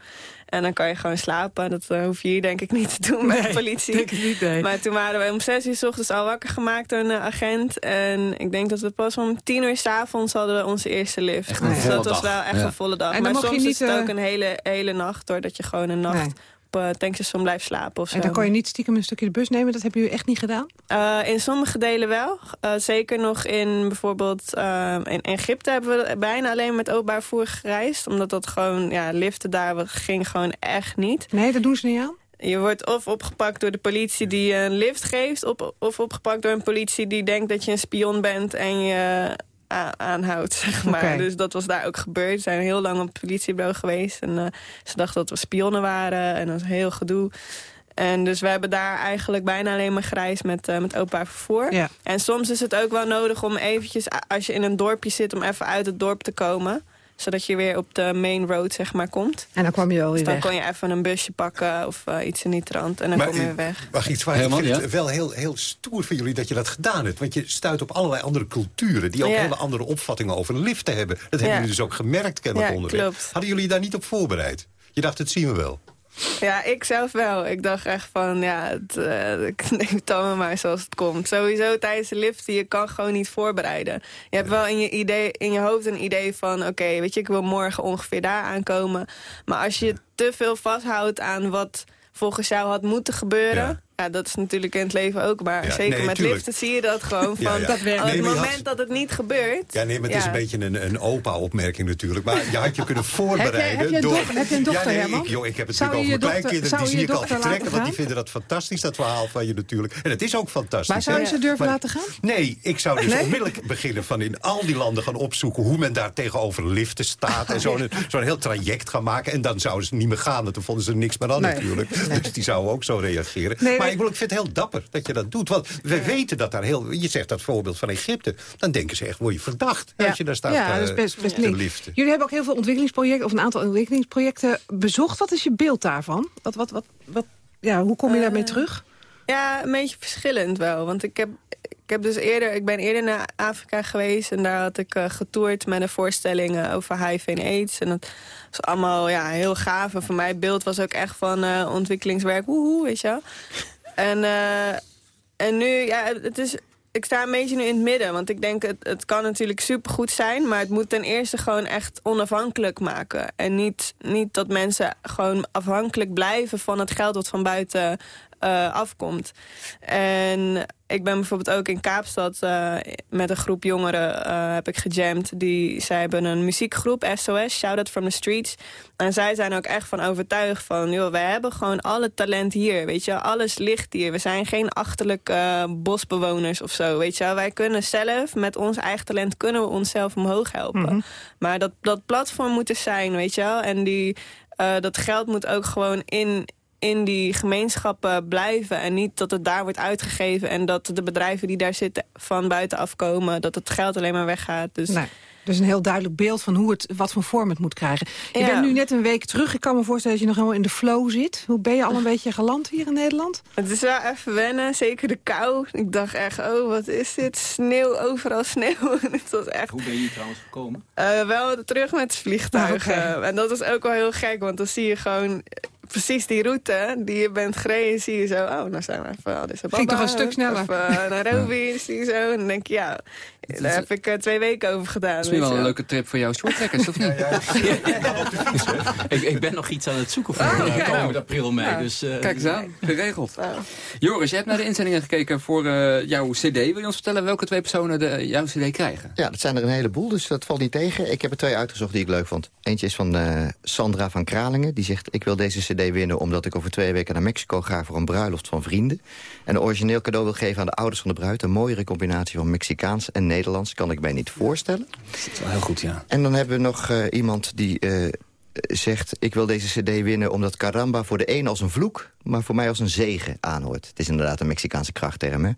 Speaker 14: En dan kan je gewoon slapen. Dat eh, hoef je hier denk ik niet te doen bij de politie.
Speaker 13: denk ik niet, nee.
Speaker 14: Maar toen waren we om zes uur s ochtends al wakker gemaakt door een eh, agent. En ik denk dat we pas om tien uur s'avonds hadden we onze eerste lift.
Speaker 15: Echt een
Speaker 14: dus dat was wel echt
Speaker 15: Ja.
Speaker 14: een volle dag.
Speaker 13: En dan
Speaker 14: maar
Speaker 13: mocht je
Speaker 14: soms
Speaker 13: niet,
Speaker 14: is het
Speaker 13: eh,
Speaker 14: ook een hele, hele nacht, doordat je gewoon een nacht
Speaker 13: Nee.
Speaker 14: Uh, tankstation blijft slapen of zo.
Speaker 13: En dan kon je niet stiekem een stukje de bus nemen. Dat hebben jullie echt niet gedaan?
Speaker 14: Eh, in sommige delen wel. Eh, zeker nog in bijvoorbeeld eh, in Egypte hebben we bijna alleen met openbaar vervoer gereisd. Omdat dat gewoon, ja, liften daar ging gewoon echt niet.
Speaker 13: Nee, dat doen ze niet aan?
Speaker 14: Je wordt of opgepakt door de politie die een lift geeft... Op, of opgepakt door een politie die denkt dat je een spion bent... en je aanhoudt, zeg maar. Dus dat was daar ook gebeurd. We zijn heel lang op het politiebureau geweest. En eh, ze dachten dat we spionnen waren. En dat was heel gedoe. En dus we hebben daar eigenlijk bijna alleen maar gereisd met, eh, met openbaar vervoer.
Speaker 13: Ja.
Speaker 14: En soms is het ook wel nodig om eventjes, als je in een dorpje zit... om even uit het dorp te komen. Zodat je weer op de main road zeg maar komt.
Speaker 13: En dan kwam je wel weer
Speaker 14: Dus dan
Speaker 13: weg.
Speaker 14: kon je even een busje pakken of eh, iets in die trant. En dan
Speaker 26: Maar
Speaker 14: kom je weer weg.
Speaker 26: Wacht iets, waar ik vind
Speaker 15: ja.
Speaker 26: het wel heel, heel stoer van jullie dat je dat gedaan hebt. Want je stuit op allerlei andere culturen... die ook
Speaker 14: Ja.
Speaker 26: hele andere opvattingen over liften hebben. Dat hebben jullie dus ook gemerkt kennelijk
Speaker 14: Ja,
Speaker 26: onderweg.
Speaker 14: klopt.
Speaker 26: Hadden jullie daar niet op voorbereid? Je dacht, het zien we wel.
Speaker 14: Ja, ik zelf wel. Ik dacht echt van, ja, het, eh, ik neem het allemaal maar zoals het komt. Sowieso tijdens de lift, je kan gewoon niet voorbereiden. Je hebt wel in je, idee, in je hoofd een idee van, oké, weet je, ik wil morgen ongeveer daar aankomen. Maar als je te veel vasthoudt aan wat volgens jou had moeten gebeuren... Ja. Dat is natuurlijk in het leven ook, maar
Speaker 26: Ja,
Speaker 14: zeker
Speaker 26: nee,
Speaker 14: met
Speaker 26: tuurlijk.
Speaker 14: liften zie je dat gewoon.
Speaker 26: Ja,
Speaker 14: Van,
Speaker 26: ja.
Speaker 14: Dat
Speaker 26: Nee,
Speaker 14: op het
Speaker 26: had-
Speaker 14: moment dat het niet gebeurt...
Speaker 26: Ja, nee, maar het is
Speaker 14: ja.
Speaker 26: een beetje een, een opa-opmerking natuurlijk. Maar je had je kunnen voorbereiden.
Speaker 13: heb je
Speaker 26: door...
Speaker 13: heb je een dochter,
Speaker 26: ja, nee,
Speaker 13: Herman?
Speaker 26: ik, joh, ik heb het
Speaker 13: Zou
Speaker 26: natuurlijk over mijn
Speaker 13: dochter-
Speaker 26: kleinkinderen. Die
Speaker 13: zou je
Speaker 26: zie
Speaker 13: je
Speaker 26: ik al
Speaker 13: dochter
Speaker 26: vertrekken,
Speaker 13: laten
Speaker 26: want die
Speaker 13: gaan?
Speaker 26: vinden dat fantastisch, dat verhaal van je natuurlijk. En het is ook fantastisch.
Speaker 13: Maar zou je ze durven
Speaker 26: Maar-
Speaker 13: laten gaan?
Speaker 26: Nee, ik zou dus onmiddellijk beginnen van in al die landen gaan opzoeken... hoe men daar tegenover liften staat. En zo'n zo'n heel traject gaan maken. En dan zouden ze niet meer gaan, want dan vonden ze er niks meer aan natuurlijk. Dus die zouden ook zo reageren. Ik, bedoel, ik vind het heel dapper dat je dat doet. Want we weten dat daar heel... Je zegt dat voorbeeld van Egypte. Dan denken ze echt, word je verdacht als je daar staat
Speaker 13: ja, dat is
Speaker 26: eh,
Speaker 13: best, best
Speaker 26: liften.
Speaker 13: Jullie hebben ook heel veel ontwikkelingsprojecten... of een aantal ontwikkelingsprojecten bezocht. Wat is je beeld daarvan? Wat, wat, wat, wat, ja, hoe kom je daarmee terug?
Speaker 14: Ja, een beetje verschillend wel. Want ik heb, ik heb dus eerder, ik ben eerder naar Afrika geweest en daar had ik eh, getoerd met een voorstelling eh, over HIV en AIDS. En dat was allemaal ja, heel gaaf. En voor mij beeld was ook echt van eh, ontwikkelingswerk, woehoe, weet je wel. En, eh, en nu, ja, het is, ik sta een beetje nu in het midden. Want ik denk, het, het kan natuurlijk supergoed zijn... maar het moet ten eerste gewoon echt onafhankelijk maken. En niet, niet dat mensen gewoon afhankelijk blijven van het geld wat van buiten eh, afkomt. En ik ben bijvoorbeeld ook in Kaapstad eh, met een groep jongeren eh, heb ik gejamd. Die, zij hebben een muziekgroep, SOS, Shout Out From The Streets. En zij zijn ook echt van overtuigd van... joh, wij hebben gewoon alle talent hier, weet je. Alles ligt hier. We zijn geen achterlijke bosbewoners of zo, weet je. wel. Wij kunnen zelf, met ons eigen talent... kunnen we onszelf omhoog helpen. Maar dat, dat platform moet er zijn, weet je wel. En die, dat geld moet ook gewoon in in die gemeenschappen blijven. En niet dat het daar wordt uitgegeven... en dat de bedrijven die daar zitten van buitenaf komen... dat het geld alleen maar weggaat. Dus
Speaker 13: Nee. Dus een heel duidelijk beeld van hoe het, wat voor vorm het moet krijgen. Je
Speaker 14: Ja.
Speaker 13: bent nu net een week terug. Ik kan me voorstellen dat je nog helemaal in de flow zit. Hoe ben je al een beetje geland hier in Nederland?
Speaker 14: Het is wel even wennen, zeker de kou. Ik dacht echt, oh, wat is dit? Sneeuw, overal sneeuw. het was echt...
Speaker 15: Hoe ben je hier trouwens gekomen?
Speaker 14: Eh, wel terug met het vliegtuig.
Speaker 13: Ah,
Speaker 14: eh, En dat is ook wel heel gek, want dan zie je gewoon precies die route die je bent gereden. Zie je zo, oh, nou zijn we even Addis Ababa.
Speaker 13: Ging toch een stuk sneller.
Speaker 14: Of uh, Nairobi, zie je zo. En dan denk je, ja, daar heb ik eh, twee weken over gedaan.
Speaker 15: Dat is wel een leuke trip voor jou shorttrekkers, of niet?
Speaker 27: ik, ik ben nog iets aan het zoeken voor
Speaker 15: Ah,
Speaker 27: uh, komend april mee.
Speaker 15: ja.
Speaker 27: Dus, eh,
Speaker 15: Kijk eens aan, geregeld. Joris, je hebt naar de inzendingen gekeken voor eh, jouw cd. Wil je ons vertellen welke twee personen de, jouw cd krijgen?
Speaker 25: Ja, dat zijn er een heleboel, dus dat valt niet tegen. Ik heb er twee uitgezocht die ik leuk vond. Eentje is van eh, Sandra van Kralingen. Die zegt, ik wil deze cd winnen omdat ik over twee weken naar Mexico ga... voor een bruiloft van vrienden. En een origineel cadeau wil geven aan de ouders van de bruid. Een mooiere combinatie van Mexicaans en Nederlands kan ik mij niet voorstellen.
Speaker 15: Dat is wel heel goed, ja.
Speaker 25: En dan hebben we nog eh, iemand die eh, zegt... ik wil deze cd winnen omdat caramba voor de een als een vloek... maar voor mij als een zegen aanhoort. Het is inderdaad een Mexicaanse krachtterm, hè?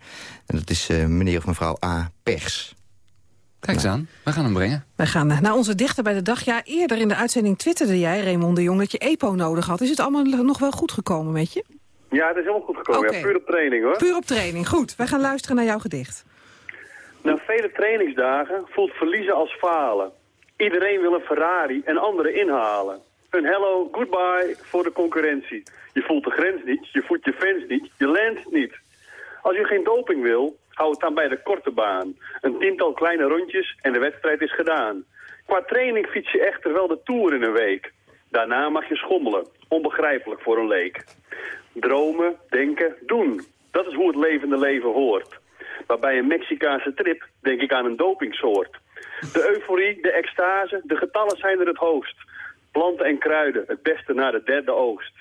Speaker 25: En dat is eh, meneer of mevrouw A. Pers.
Speaker 15: Kijk eens aan, we gaan hem brengen.
Speaker 13: Wij gaan eh, naar onze dichter bij de dag. Ja, eerder in de uitzending twitterde jij, Raymond de Jong... dat je EPO nodig had. Is het allemaal nog wel goed gekomen met je?
Speaker 28: Ja, het is helemaal goed gekomen.
Speaker 13: Oké.
Speaker 28: Ja, puur op training hoor.
Speaker 13: Puur op training. Goed, wij gaan luisteren naar jouw gedicht.
Speaker 28: Na vele trainingsdagen voelt verliezen als falen. Iedereen wil een Ferrari en anderen inhalen. Een hello, goodbye voor de concurrentie. Je voelt de grens niet, je voelt je fans niet, je landt niet. Als je geen doping wil, hou het dan bij de korte baan. Een tiental kleine rondjes en de wedstrijd is gedaan. Qua training fiets je echter wel de Tour in een week. Daarna mag je schommelen, onbegrijpelijk voor een leek. Dromen, denken, doen. Dat is hoe het levende leven hoort. Maar bij een Mexicaanse trip denk ik aan een dopingsoort. De euforie, de extase, de getallen zijn er het hoogst. Planten en kruiden, het beste naar de derde oogst.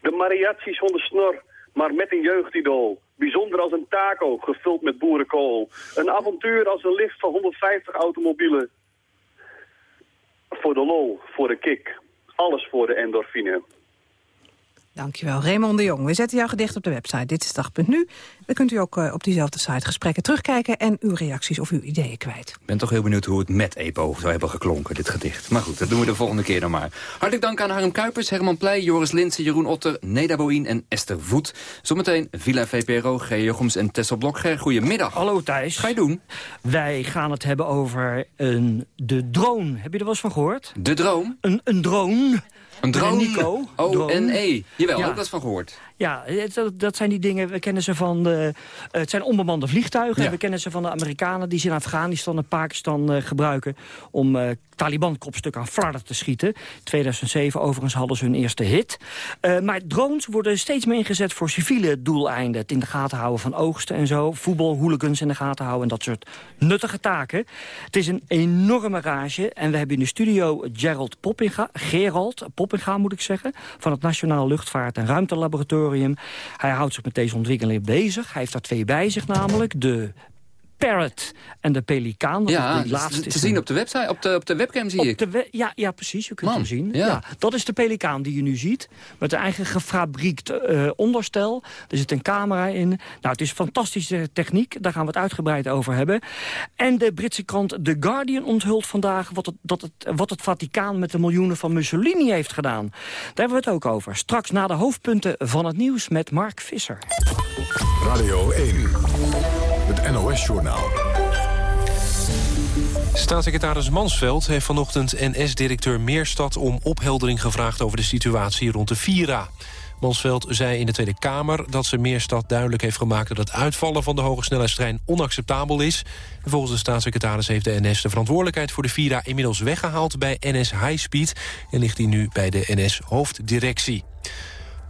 Speaker 28: De mariachi zonder snor, maar met een jeugdidool. Bijzonder als een taco, gevuld met boerenkool. Een avontuur als een lift van 150 automobielen. Voor de lol, voor de kick. Alles voor de endorfine.
Speaker 13: Dankjewel, Raymond de Jong. We zetten jouw gedicht op de website Dit is dag.nu. Dan kunt u ook uh, op diezelfde site gesprekken terugkijken... en uw reacties of uw ideeën kwijt.
Speaker 15: Ik ben toch heel benieuwd hoe het met EPO zou hebben geklonken, dit gedicht. Maar goed, dat doen we de volgende keer dan maar. Hartelijk dank aan Harm Kuipers, Herman Pleij, Joris Linsen, Jeroen Otter... Neda Boïn en Esther Voet. Zometeen Villa VPRO, G. Jochems en Tessel Blok. Goedemiddag.
Speaker 29: Hallo Thijs.
Speaker 15: Ga je doen?
Speaker 29: Wij gaan het hebben over een, de drone. Heb je er wel eens van gehoord?
Speaker 15: De drone?
Speaker 29: Een, een drone.
Speaker 15: Een drone?
Speaker 29: Nico.
Speaker 15: O-N-E. Jawel, ja. heb ik dat van gehoord.
Speaker 29: Ja, dat, dat, zijn die dingen, we kennen ze van de... het zijn onbemande vliegtuigen. Ja. We kennen ze van de Amerikanen die ze in Afghanistan en Pakistan uh, gebruiken... om uh, Taliban-kopstuk aan flarden te schieten. 2007 overigens hadden ze hun eerste hit. Uh, maar drones worden steeds meer ingezet voor civiele doeleinden. Het in de gaten houden van oogsten en zo. Voetbal, hooligans in de gaten houden en dat soort nuttige taken. Het is een enorme rage. En we hebben in de studio Gerald Poppinga, Gerald Poppinga moet ik zeggen... van het Nationaal Luchtvaart- en Ruimtelaboratorium hij houdt zich met deze ontwikkeling bezig. Hij heeft daar twee bij zich namelijk. De parrot en de pelikaan. Dat
Speaker 15: ja,
Speaker 29: die laatste
Speaker 15: te zien op de website, op de, op de webcam zie
Speaker 29: op
Speaker 15: ik.
Speaker 29: De ja, ja, precies, u kunt
Speaker 15: Man,
Speaker 29: hem zien.
Speaker 15: Ja.
Speaker 29: Ja. dat is de pelikaan die je nu ziet. Met een eigen gefabriekt uh, onderstel. Er zit een camera in. Nou, het is fantastische techniek, daar gaan we het uitgebreid over hebben. En de Britse krant The Guardian onthult vandaag... wat het, dat het, wat het Vaticaan met de miljoenen van Mussolini heeft gedaan. Daar hebben we het ook over. Straks na de hoofdpunten van het nieuws met Mark Visser.
Speaker 1: Radio 1. Het NOS-journaal.
Speaker 2: Staatssecretaris Mansveld heeft vanochtend NS-directeur Meerstad... om opheldering gevraagd over de situatie rond de Vira. Mansveld zei in de Tweede Kamer dat ze Meerstad duidelijk heeft gemaakt... dat het uitvallen van de hogesnelheidstrein onacceptabel is. En volgens de staatssecretaris heeft de NS de verantwoordelijkheid voor de Vira... inmiddels weggehaald bij NS High Speed... en ligt die nu bij de NS-hoofddirectie.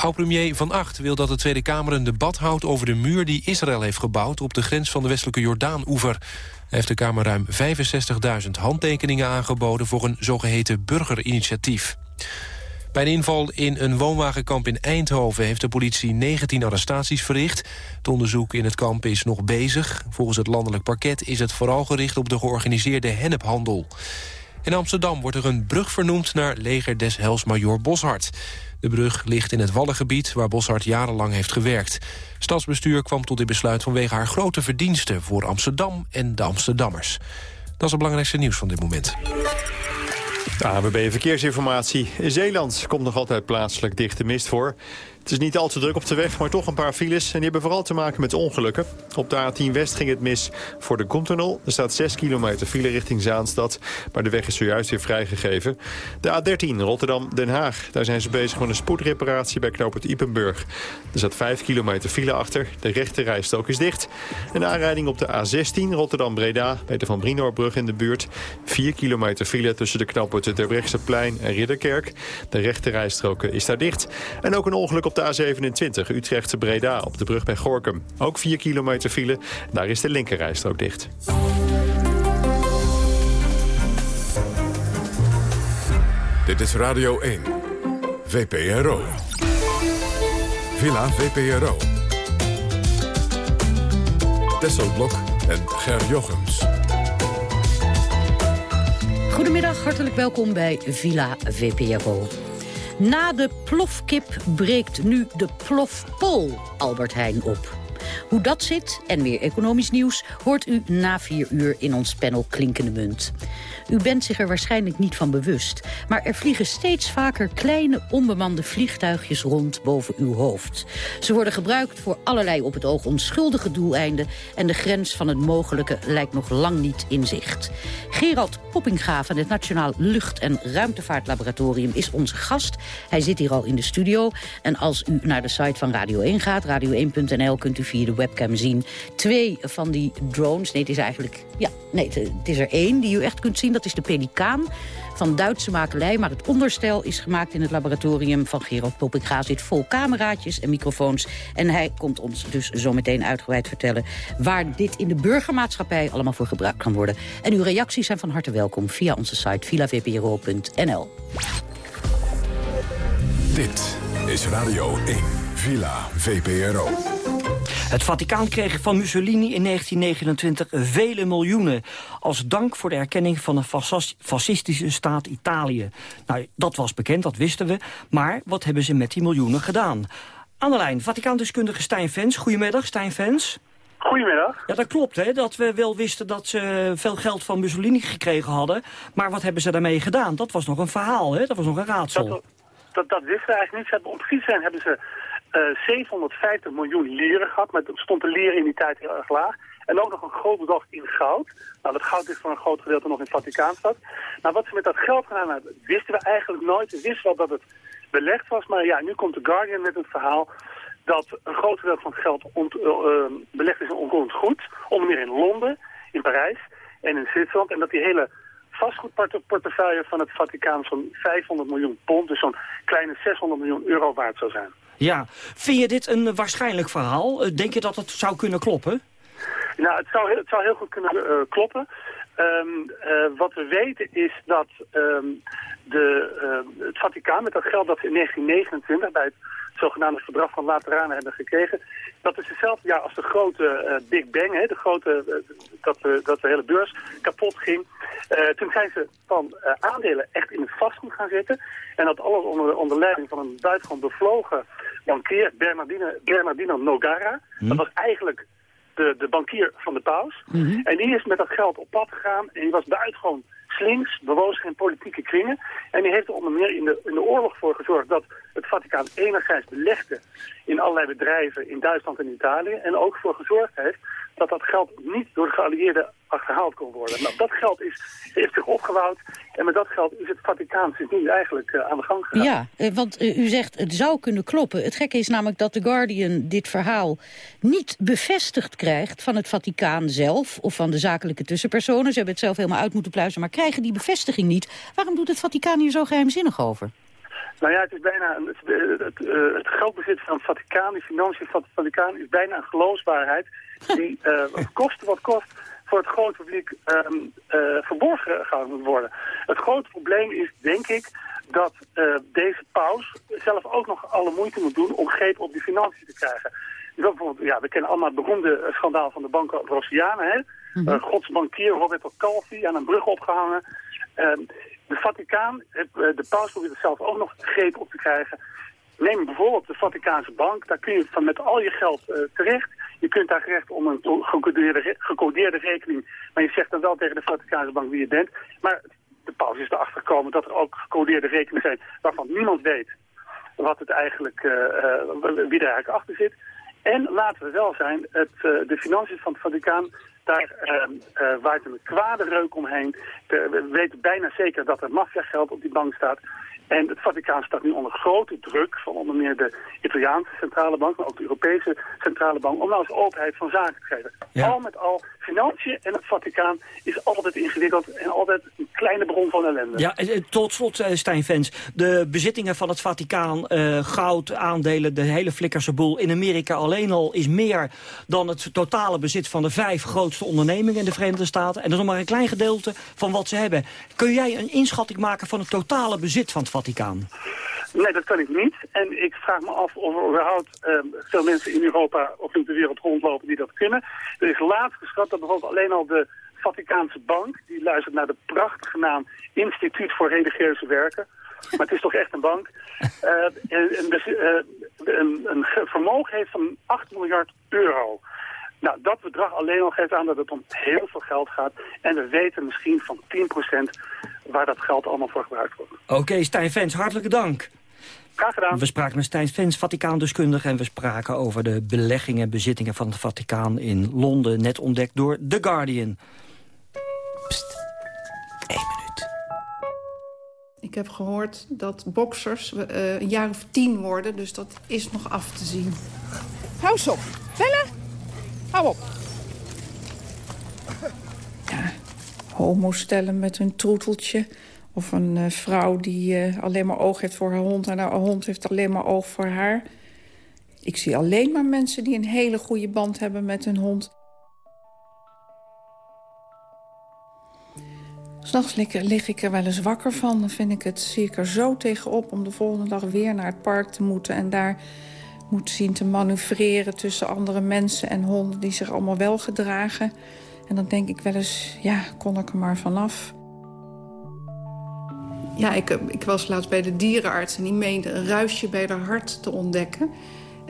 Speaker 2: Oud-premier Van Acht wil dat de Tweede Kamer een debat houdt... over de muur die Israël heeft gebouwd op de grens van de westelijke Jordaan-oever. Hij heeft de Kamer ruim 65.000 handtekeningen aangeboden... voor een zogeheten burgerinitiatief. Bij een inval in een woonwagenkamp in Eindhoven... heeft de politie 19 arrestaties verricht. Het onderzoek in het kamp is nog bezig. Volgens het landelijk parket is het vooral gericht op de georganiseerde hennephandel. In Amsterdam wordt er een brug vernoemd naar leger des Hels Major Boshart. De brug ligt in het Wallengebied waar Boshart jarenlang heeft gewerkt. Stadsbestuur kwam tot dit besluit vanwege haar grote verdiensten... voor Amsterdam en de Amsterdammers. Dat is het belangrijkste nieuws van dit moment.
Speaker 30: AWB Verkeersinformatie. In Zeeland komt nog altijd plaatselijk dichte mist voor. Het is niet al te druk op de weg, maar toch een paar files. En die hebben vooral te maken met ongelukken. Op de A10 West ging het mis voor de Koentunnel. Er staat 6 kilometer file richting Zaanstad. Maar de weg is zojuist weer vrijgegeven. De A13 Rotterdam-Den Haag. Daar zijn ze bezig met een spoedreparatie bij knooppunt Ipenburg. Er staat 5 kilometer file achter. De rechte rijstok is dicht. Een aanrijding op de A16 Rotterdam-Breda. Bij de Van Brinoorbrug in de buurt. 4 kilometer file tussen de knooppunten Terbrechtseplein en Ridderkerk. De rechte rijstrook is daar dicht. En ook een ongeluk op de A27 Utrechtse Breda op de brug bij Gorkum. Ook 4 kilometer file. Daar is de linkerrijstrook dicht.
Speaker 1: Dit is Radio 1. VPRO. Villa VPRO. Tesselblok en Ger Jochems.
Speaker 31: Goedemiddag, hartelijk welkom bij Villa VPRO. Na de plofkip breekt nu de plofpol Albert Heijn op. Hoe dat zit en meer economisch nieuws hoort u na vier uur in ons panel Klinkende Munt. U bent zich er waarschijnlijk niet van bewust, maar er vliegen steeds vaker kleine onbemande vliegtuigjes rond boven uw hoofd. Ze worden gebruikt voor allerlei op het oog onschuldige doeleinden en de grens van het mogelijke lijkt nog lang niet in zicht. Gerald Poppinga van het Nationaal Lucht- en Ruimtevaartlaboratorium is onze gast. Hij zit hier al in de studio en als u naar de site van Radio 1 gaat, radio1.nl, kunt u via de webcam zien twee van die drones. Nee, het is eigenlijk, ja, nee, het is er één die u echt kunt zien. Dat is de Pelikaan van Duitse makelij. Maar het onderstel is gemaakt in het laboratorium van Gerald Poppinga. Zit vol cameraatjes en microfoons. En hij komt ons dus zo meteen uitgebreid vertellen... waar dit in de burgermaatschappij allemaal voor gebruikt kan worden. En uw reacties zijn van harte welkom via onze site villavpro.nl.
Speaker 1: Dit is Radio 1, Villa VPRO.
Speaker 29: Het Vaticaan kreeg van Mussolini in 1929 vele miljoenen... als dank voor de erkenning van een fascistische staat Italië. Nou, dat was bekend, dat wisten we. Maar wat hebben ze met die miljoenen gedaan? Aan de lijn, Vaticaandeskundige Stijn Vens. Goedemiddag, Stijn Vens.
Speaker 32: Goedemiddag.
Speaker 29: Ja, dat klopt, hè, dat we wel wisten dat ze veel geld van Mussolini gekregen hadden. Maar wat hebben ze daarmee gedaan? Dat was nog een verhaal, hè? Dat was nog een raadsel.
Speaker 32: Dat, dat, dat wisten we eigenlijk niet. Ze hebben, om precies zijn hebben ze 750 miljoen lieren gehad. Maar stond de lieren in die tijd heel erg laag. En ook nog een groot bedrag in goud. Nou, dat goud is voor een groot gedeelte nog in Vaticaanstad. Nou, wat ze met dat geld gedaan hebben, wisten we eigenlijk nooit. We wisten wel dat het belegd was. Maar ja, nu komt The Guardian met het verhaal dat een groot gedeelte van het geld ont, uh, belegd is in onroerend goed. Onder meer in Londen, in Parijs en in Zwitserland. En dat die hele vastgoedportefeuille van het Vaticaan zo'n 500 miljoen pond, dus zo'n kleine 600 miljoen euro waard zou zijn.
Speaker 29: Ja, vind je dit een waarschijnlijk verhaal? Eh, denk je dat het zou kunnen kloppen?
Speaker 32: Nou, het zou, het zou heel goed kunnen uh, kloppen. Um, uh, wat we weten is dat um, de, het Vaticaan met dat geld dat ze in 1929 bij het zogenaamde verdrag van Lateranen hebben gekregen, dat is hetzelfde jaar als de grote Big Bang, hè, de grote, dat, dat de hele beurs kapot ging. toen zijn ze van aandelen echt in het vastgoed gaan zitten en dat alles onder, onder leiding van een buitengewoon bevlogen bankier, Bernardino, Bernardino Nogara. Hm. Dat was eigenlijk de, de bankier van de paus. Mm -hmm. En die is met dat geld op pad gegaan en die was buitengewoon slinks, bewoog zich in politieke kringen. En die heeft er onder meer in de, in de oorlog voor gezorgd dat het Vaticaan enerzijds belegde in allerlei bedrijven in Duitsland en Italië. En ook voor gezorgd heeft dat dat geld niet door de geallieerden achterhaald kon worden. Nou, dat geld is, heeft zich opgebouwd en met dat geld is het Vaticaan zich nu eigenlijk uh, aan de gang gegaan.
Speaker 31: Ja, uh, want uh, u zegt het zou kunnen kloppen. Het gekke is namelijk dat The Guardian dit verhaal niet bevestigd krijgt van het Vaticaan zelf of van de zakelijke tussenpersonen. Ze hebben het zelf helemaal uit moeten pluizen, maar krijgen die bevestiging niet. Waarom doet het Vaticaan hier zo geheimzinnig over?
Speaker 32: Nou ja, het is bijna een, het, het, uh, het geldbezit van het Vaticaan, de financiën van het Vaticaan, is bijna een geloofswaarheid die uh, kost wat kost voor het grote publiek um, uh, verborgen gaan moet worden. Het grote probleem is, denk ik, dat uh, deze paus zelf ook nog alle moeite moet doen om greep op die financiën te krijgen. Dus bijvoorbeeld, ja, we kennen allemaal het beroemde schandaal van de Banco Rossiana, hè? Mm -hmm. uh, godsbankier Roberto Calvi aan een brug opgehangen. Uh, de Vaticaan, de paus probeert er zelf ook nog greep op te krijgen. Neem bijvoorbeeld de Vaticaanse bank, daar kun je van met al je geld uh, terecht. Je kunt daar gerecht om een gecodeerde, gecodeerde rekening, maar je zegt dan wel tegen de Vaticaanse bank wie je bent. Maar de paus is erachter gekomen dat er ook gecodeerde rekeningen zijn waarvan niemand weet wat het eigenlijk, uh, wie er eigenlijk achter zit. En laten we wel zijn, het, de financiën van het Vaticaan daar uh, uh, waait een kwade reuk omheen. we weten bijna zeker dat er maffiageld op die bank staat. En het Vaticaan staat nu onder grote druk van onder meer de Italiaanse centrale bank, maar ook de Europese centrale bank, om nou eens openheid van zaken te geven. Ja. Al met al, financiën en het Vaticaan is altijd ingewikkeld en altijd een kleine bron van ellende.
Speaker 29: Ja, tot slot, Stijn Vens, de bezittingen van het Vaticaan, uh, goud, aandelen, de hele flikkerse boel in Amerika alleen al is meer dan het totale bezit van de vijf grootste ondernemingen in de Verenigde Staten. En dat is nog maar een klein gedeelte van wat ze hebben. Kun jij een inschatting maken van het totale bezit van het Vaticaan?
Speaker 32: Nee, dat kan ik niet. En ik vraag me af of er überhaupt uh, veel mensen in Europa of in de wereld rondlopen die dat kunnen. Er is laatst geschat dat bijvoorbeeld alleen al de Vaticaanse bank, die luistert naar de prachtige naam Instituut voor Religieuze Werken, maar het is toch echt een bank, uh, een, uh, een, een vermogen heeft van 8 miljard euro. Nou, dat bedrag alleen al geeft aan dat het om heel veel geld gaat. En we weten misschien van 10% waar dat geld allemaal voor gebruikt wordt.
Speaker 29: Oké, okay, Stijn Vens, hartelijke dank.
Speaker 32: Graag gedaan.
Speaker 29: We spraken met Stijn Vens, Vaticaandeskundige... en we spraken over de beleggingen en bezittingen van het Vaticaan in Londen... net ontdekt door The Guardian. Pst, één minuut.
Speaker 33: Ik heb gehoord dat boksers uh, een jaar of tien worden, dus dat is nog af te zien.
Speaker 34: Hou eens op. Bella, hou op.
Speaker 33: Ja, homostellen met hun troeteltje... Of een uh, vrouw die uh, alleen maar oog heeft voor haar hond... en haar hond heeft alleen maar oog voor haar. Ik zie alleen maar mensen die een hele goede band hebben met hun hond. S'nachts lig ik er wel eens wakker van. Dan vind ik het, zie ik er zo tegenop om de volgende dag weer naar het park te moeten... en daar moet zien te manoeuvreren tussen andere mensen en honden die zich allemaal wel gedragen. En dan denk ik wel eens, ja, kon ik er maar vanaf. Ja, ik, ik was laatst bij de dierenarts en die meende een ruisje bij haar hart te ontdekken.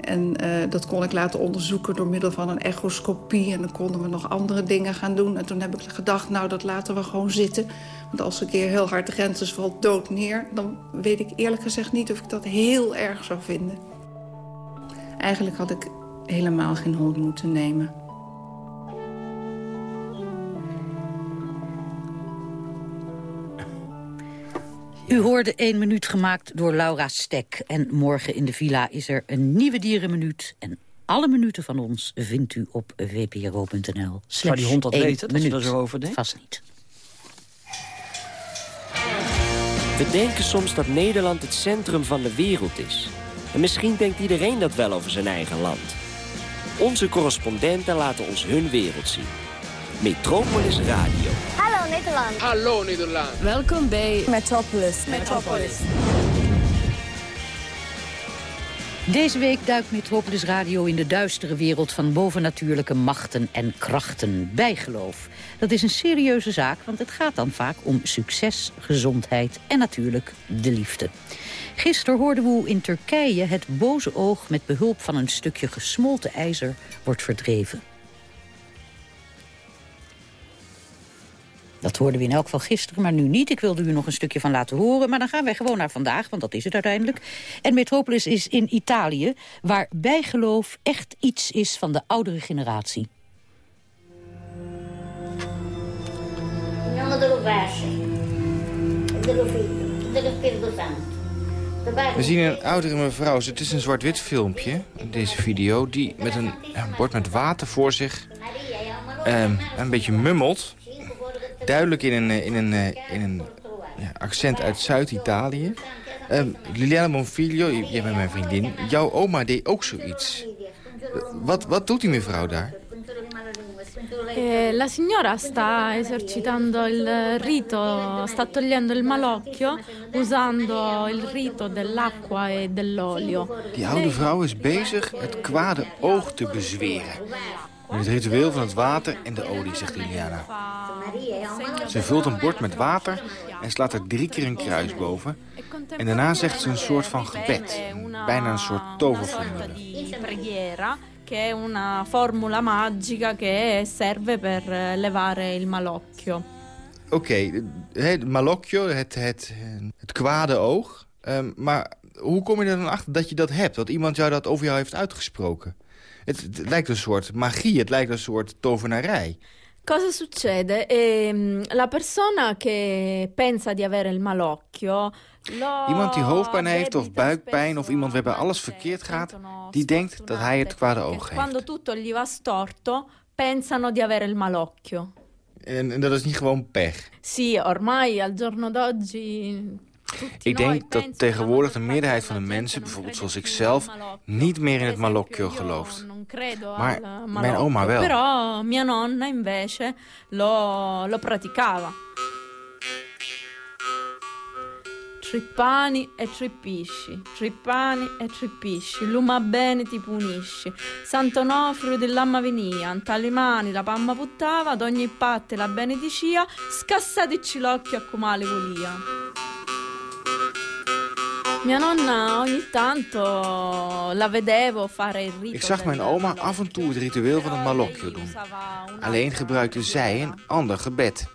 Speaker 33: En uh, dat kon ik laten onderzoeken door middel van een echoscopie. En dan konden we nog andere dingen gaan doen. En toen heb ik gedacht, nou, dat laten we gewoon zitten. Want als een keer heel hard rent, dus valt dood neer... dan weet ik eerlijk gezegd niet of ik dat heel erg zou vinden. Eigenlijk had ik helemaal geen hond moeten nemen.
Speaker 31: U hoorde één minuut gemaakt door Laura Stek. En morgen in de villa is er een nieuwe dierenminuut. En alle minuten van ons vindt u op vpro.nl.
Speaker 29: Zou die hond dat weten, dat je er zo over denkt?
Speaker 31: Vast niet.
Speaker 35: We denken soms dat Nederland het centrum van de wereld is. En misschien denkt iedereen dat wel over zijn eigen land. Onze correspondenten laten ons hun wereld zien. Metropolis Radio.
Speaker 36: Hallo Nederland.
Speaker 37: Hallo Nederland.
Speaker 36: Welkom bij Metropolis. Metropolis.
Speaker 31: Deze week duikt Metropolis Radio in de duistere wereld van bovennatuurlijke machten en krachten. Bijgeloof. Dat is een serieuze zaak, want het gaat dan vaak om succes, gezondheid en natuurlijk de liefde. Gisteren hoorden we hoe in Turkije het boze oog met behulp van een stukje gesmolten ijzer wordt verdreven. Dat hoorden we in elk geval gisteren, maar nu niet. Ik wilde u nog een stukje van laten horen. Maar dan gaan wij gewoon naar vandaag, want dat is het uiteindelijk. En Metropolis is in Italië, waar bijgeloof echt iets is van de oudere generatie.
Speaker 28: We zien een oudere mevrouw, het is een zwart-wit filmpje, deze video... die met een, bord met water voor zich um, een beetje mummelt duidelijk in een, in een, in een ja, accent uit Zuid-Italië. Um, Liliana Monfiglio, jij bent mijn vriendin. Jouw oma deed ook zoiets. Wat, wat doet die mevrouw daar?
Speaker 38: Eh, la signora sta esercitando il rito, sta togliendo il malocchio usando il rito dell'acqua e dell'olio.
Speaker 28: Die oude vrouw is bezig het kwade oog te bezweren. Met het ritueel van het water en de olie, zegt Liliana. Ze vult een bord met water en slaat er drie keer een kruis boven. En daarna zegt ze een soort van gebed. Bijna een soort toverformule.
Speaker 38: Che è una formula magica che serve per levare il malocchio.
Speaker 28: Oké, okay, het malocchio, het, het, het kwade oog. Um, maar hoe kom je er dan achter dat je dat hebt? Dat iemand jou dat over jou heeft uitgesproken? Het, het lijkt een soort magie, het lijkt een soort tovenarij.
Speaker 38: Cosa succede? Eh, la persona che pensa di avere il malocchio...
Speaker 28: Iemand die hoofdpijn heeft of buikpijn of iemand waarbij alles verkeerd gaat... die denkt dat hij het kwade oog heeft.
Speaker 38: Quando tutto gli va storto, pensano di avere il malocchio.
Speaker 28: En, en dat is niet gewoon pech?
Speaker 38: Sì, ormai al giorno d'oggi
Speaker 28: ik denk dat tegenwoordig de meerderheid van de mensen, bijvoorbeeld zoals ik zelf, niet meer in het malocchio gelooft. Maar mijn oma wel.
Speaker 38: Però mia nonna invece lo, lo praticava. Trippani e trippisci, trippani e trippisci, luma bene ti punisci. Sant'Onofrio dell'amma venia, talimani la pamma puttava, ad ogni parte la benedicia, scassatici l'occhio a comale volia. Mia nonna ogni tanto la vedevo fare il rito.
Speaker 28: Ik zag mijn oma af en toe het ritueel van het malocchio doen. Alleen gebruikte zij een ander gebed.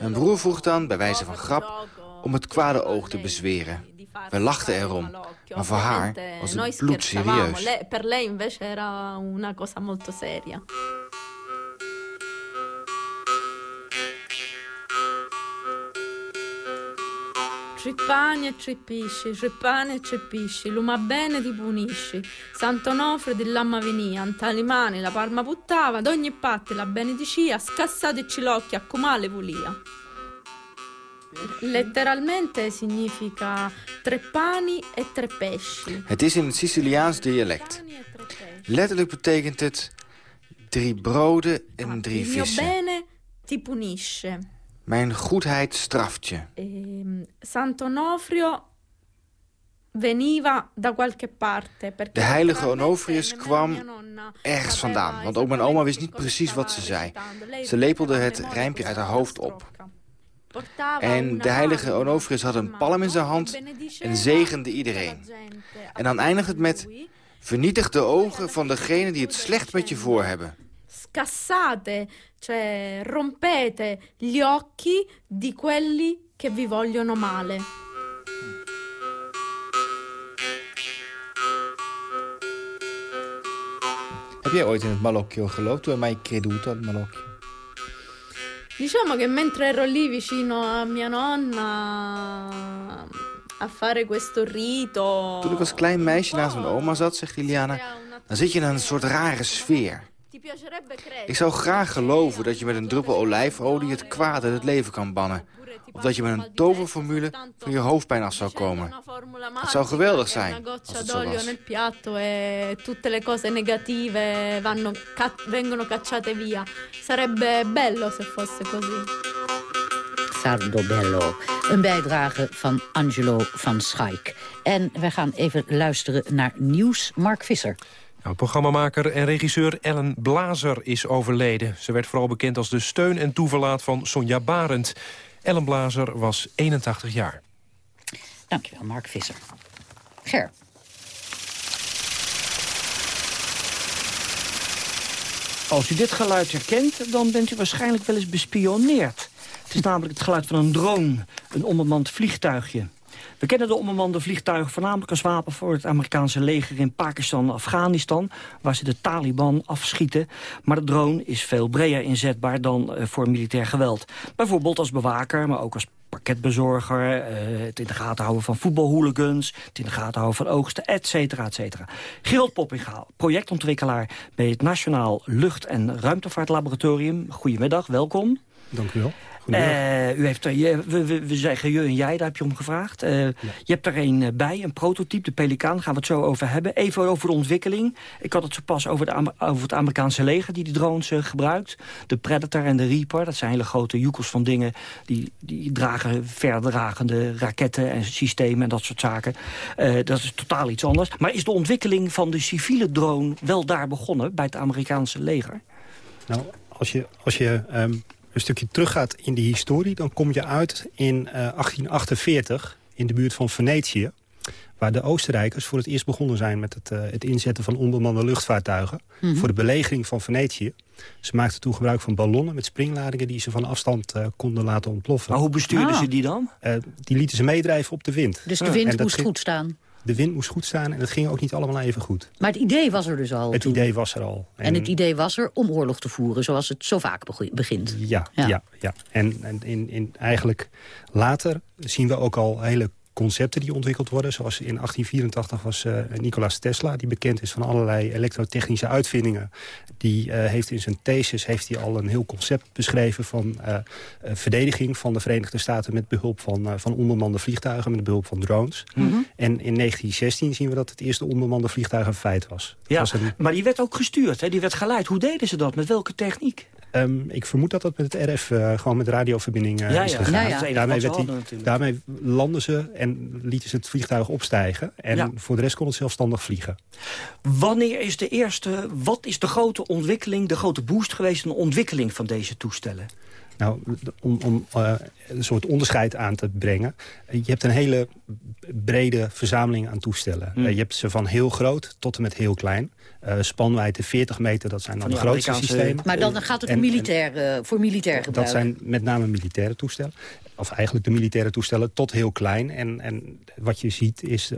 Speaker 28: Mijn broer vroeg dan, bij wijze van grap, om het kwade oog te bezweren. We lachten erom, maar voor haar was het bloedserieus.
Speaker 38: Per lei invece era una cosa molto seria. Trippani e trippisci, trippani e trippisci, luma bene ti punisci. Sant'Onofre dell'amma venia, talimani la palma puttava, ogni parte la benedicia, scassateci l'occhio a comale volia. Letteralmente significa tre pani e tre pesci.
Speaker 28: Het is in het Siciliaans dialect. Letterlijk betekent het drie broden en drie vissen.
Speaker 38: Mio bene ti punisce.
Speaker 28: Mijn goedheid straft je.
Speaker 38: Eh, Sant'Onofrio veniva da qualche parte.
Speaker 28: De heilige Onofrius kwam ergens vandaan, want ook mijn oma wist niet precies wat ze zei. Ze lepelde het rijmpje uit haar hoofd op. En de heilige Onofrius had een palm in zijn hand en zegende iedereen. En dan eindigt het met... Vernietig de ogen van degene die het slecht met je voor hebben.
Speaker 38: Scassate, cioè rompete gli occhi di quelli che vi vogliono male.
Speaker 28: Heb jij ooit in het Malocchio geloofd? Toen mai creduto al Malocchio?
Speaker 38: Diciamo che mentre ero lì vicino a mia nonna a fare questo rito...
Speaker 28: Toen ik als klein meisje naast mijn oma zat, zegt Liliana... dan zit je in een soort rare sfeer. Ik zou graag geloven dat je met een druppel olijfolie het kwaad uit het leven kan bannen. Of dat je met een toverformule van je hoofdpijn af zou komen. Het zou geweldig zijn als het zo was.
Speaker 38: e tutte le cose negative vengono cacciate via. Sarebbe bello se fosse così.
Speaker 31: Sardo Bello. Een bijdrage van Angelo van Schaik. En wij gaan even luisteren naar nieuws. Mark Visser.
Speaker 39: Nou, programmamaker en regisseur Ellen Blazer is overleden. Ze werd vooral bekend als de steun en toeverlaat van Sonja Barend. Ellen Blazer was 81 jaar.
Speaker 31: Dankjewel, Mark Visser. Ger.
Speaker 29: Als u dit geluid herkent, dan bent u waarschijnlijk wel eens bespioneerd. Het is namelijk het geluid van een drone, een onbemand vliegtuigje. We kennen de onbemande vliegtuigen voornamelijk als wapen voor het Amerikaanse leger in Pakistan en Afghanistan, waar ze de Taliban afschieten. Maar de drone is veel breder inzetbaar dan eh, voor militair geweld. Bijvoorbeeld als bewaker, maar ook als pakketbezorger, eh, het in de gaten houden van voetbalhooligans, het in de gaten houden van oogsten, et cetera, et cetera. Gerald Poppinga, projectontwikkelaar bij het Nationaal Lucht- en Ruimtevaartlaboratorium. Goedemiddag, welkom.
Speaker 40: Dank u wel.
Speaker 29: Uh, u heeft je, we, we, we, zeggen je en jij, daar heb je om gevraagd. Uh, ja. Je hebt er een bij, een prototype, de Pelikaan, gaan we het zo over hebben. Even over de ontwikkeling. Ik had het zo pas over, de, over het Amerikaanse leger die die drones uh, gebruikt. De Predator en de Reaper, dat zijn hele grote joekels van dingen... die, die dragen verdragende raketten en systemen en dat soort zaken. dat is totaal iets anders. Maar is de ontwikkeling van de civiele drone wel daar begonnen, bij het Amerikaanse leger?
Speaker 40: Nou, als je... Als je um een stukje teruggaat in de historie... dan kom je uit in uh, 1848 in de buurt van Venetië... waar de Oostenrijkers voor het eerst begonnen zijn... met het, uh, het inzetten van onbemande luchtvaartuigen... Mm -hmm. voor de belegering van Venetië. Ze maakten toen gebruik van ballonnen met springladingen... die ze van afstand uh, konden laten ontploffen.
Speaker 29: Maar hoe bestuurden ah. ze die dan?
Speaker 40: Uh, die lieten ze meedrijven op de wind.
Speaker 31: Dus de wind moest goed staan?
Speaker 40: De wind moest goed staan en het ging ook niet allemaal even goed.
Speaker 31: Maar het idee was er dus al
Speaker 40: Het
Speaker 31: toen.
Speaker 40: idee was er al.
Speaker 31: En, en, het idee was er om oorlog te voeren, zoals het zo vaak begint.
Speaker 40: Ja, ja, ja. ja. En, en in, in eigenlijk later zien we ook al hele concepten die ontwikkeld worden. Zoals in 1884 was uh, Nicolaas Tesla, die bekend is van allerlei elektrotechnische uitvindingen. Die uh, heeft in zijn thesis heeft hij al een heel concept beschreven van uh, verdediging van de Verenigde Staten met behulp van, van onbemande vliegtuigen, met behulp van drones. Mm -hmm. En in 1916 zien we dat het eerste onbemande vliegtuig een feit was.
Speaker 29: Ja,
Speaker 40: was een...
Speaker 29: maar die werd ook gestuurd, hè? die werd geleid. Hoe deden ze dat? Met welke techniek?
Speaker 40: Um, ik vermoed dat dat met het RF uh, gewoon met radioverbinding uh,
Speaker 29: ja,
Speaker 40: is gegaan.
Speaker 29: Ja, ja.
Speaker 40: Daarmee, werd die, daarmee landen ze en lieten ze het vliegtuig opstijgen. En voor de rest kon het zelfstandig vliegen.
Speaker 29: Wanneer is de eerste, wat is de grote ontwikkeling, de grote boost geweest in de ontwikkeling van deze toestellen?
Speaker 40: Nou, om, om uh, een soort onderscheid aan te brengen. Je hebt een hele brede verzameling aan toestellen. Uh, je hebt ze van heel groot tot en met heel klein. Uh, spanwijdte 40 meter, dat zijn dan de grootste
Speaker 31: Amerikaanse...
Speaker 40: systemen.
Speaker 31: Maar dan gaat het en, militair, en, voor militair gebruik.
Speaker 40: Dat zijn met name militaire toestellen. Of eigenlijk de militaire toestellen tot heel klein. En, en wat je ziet is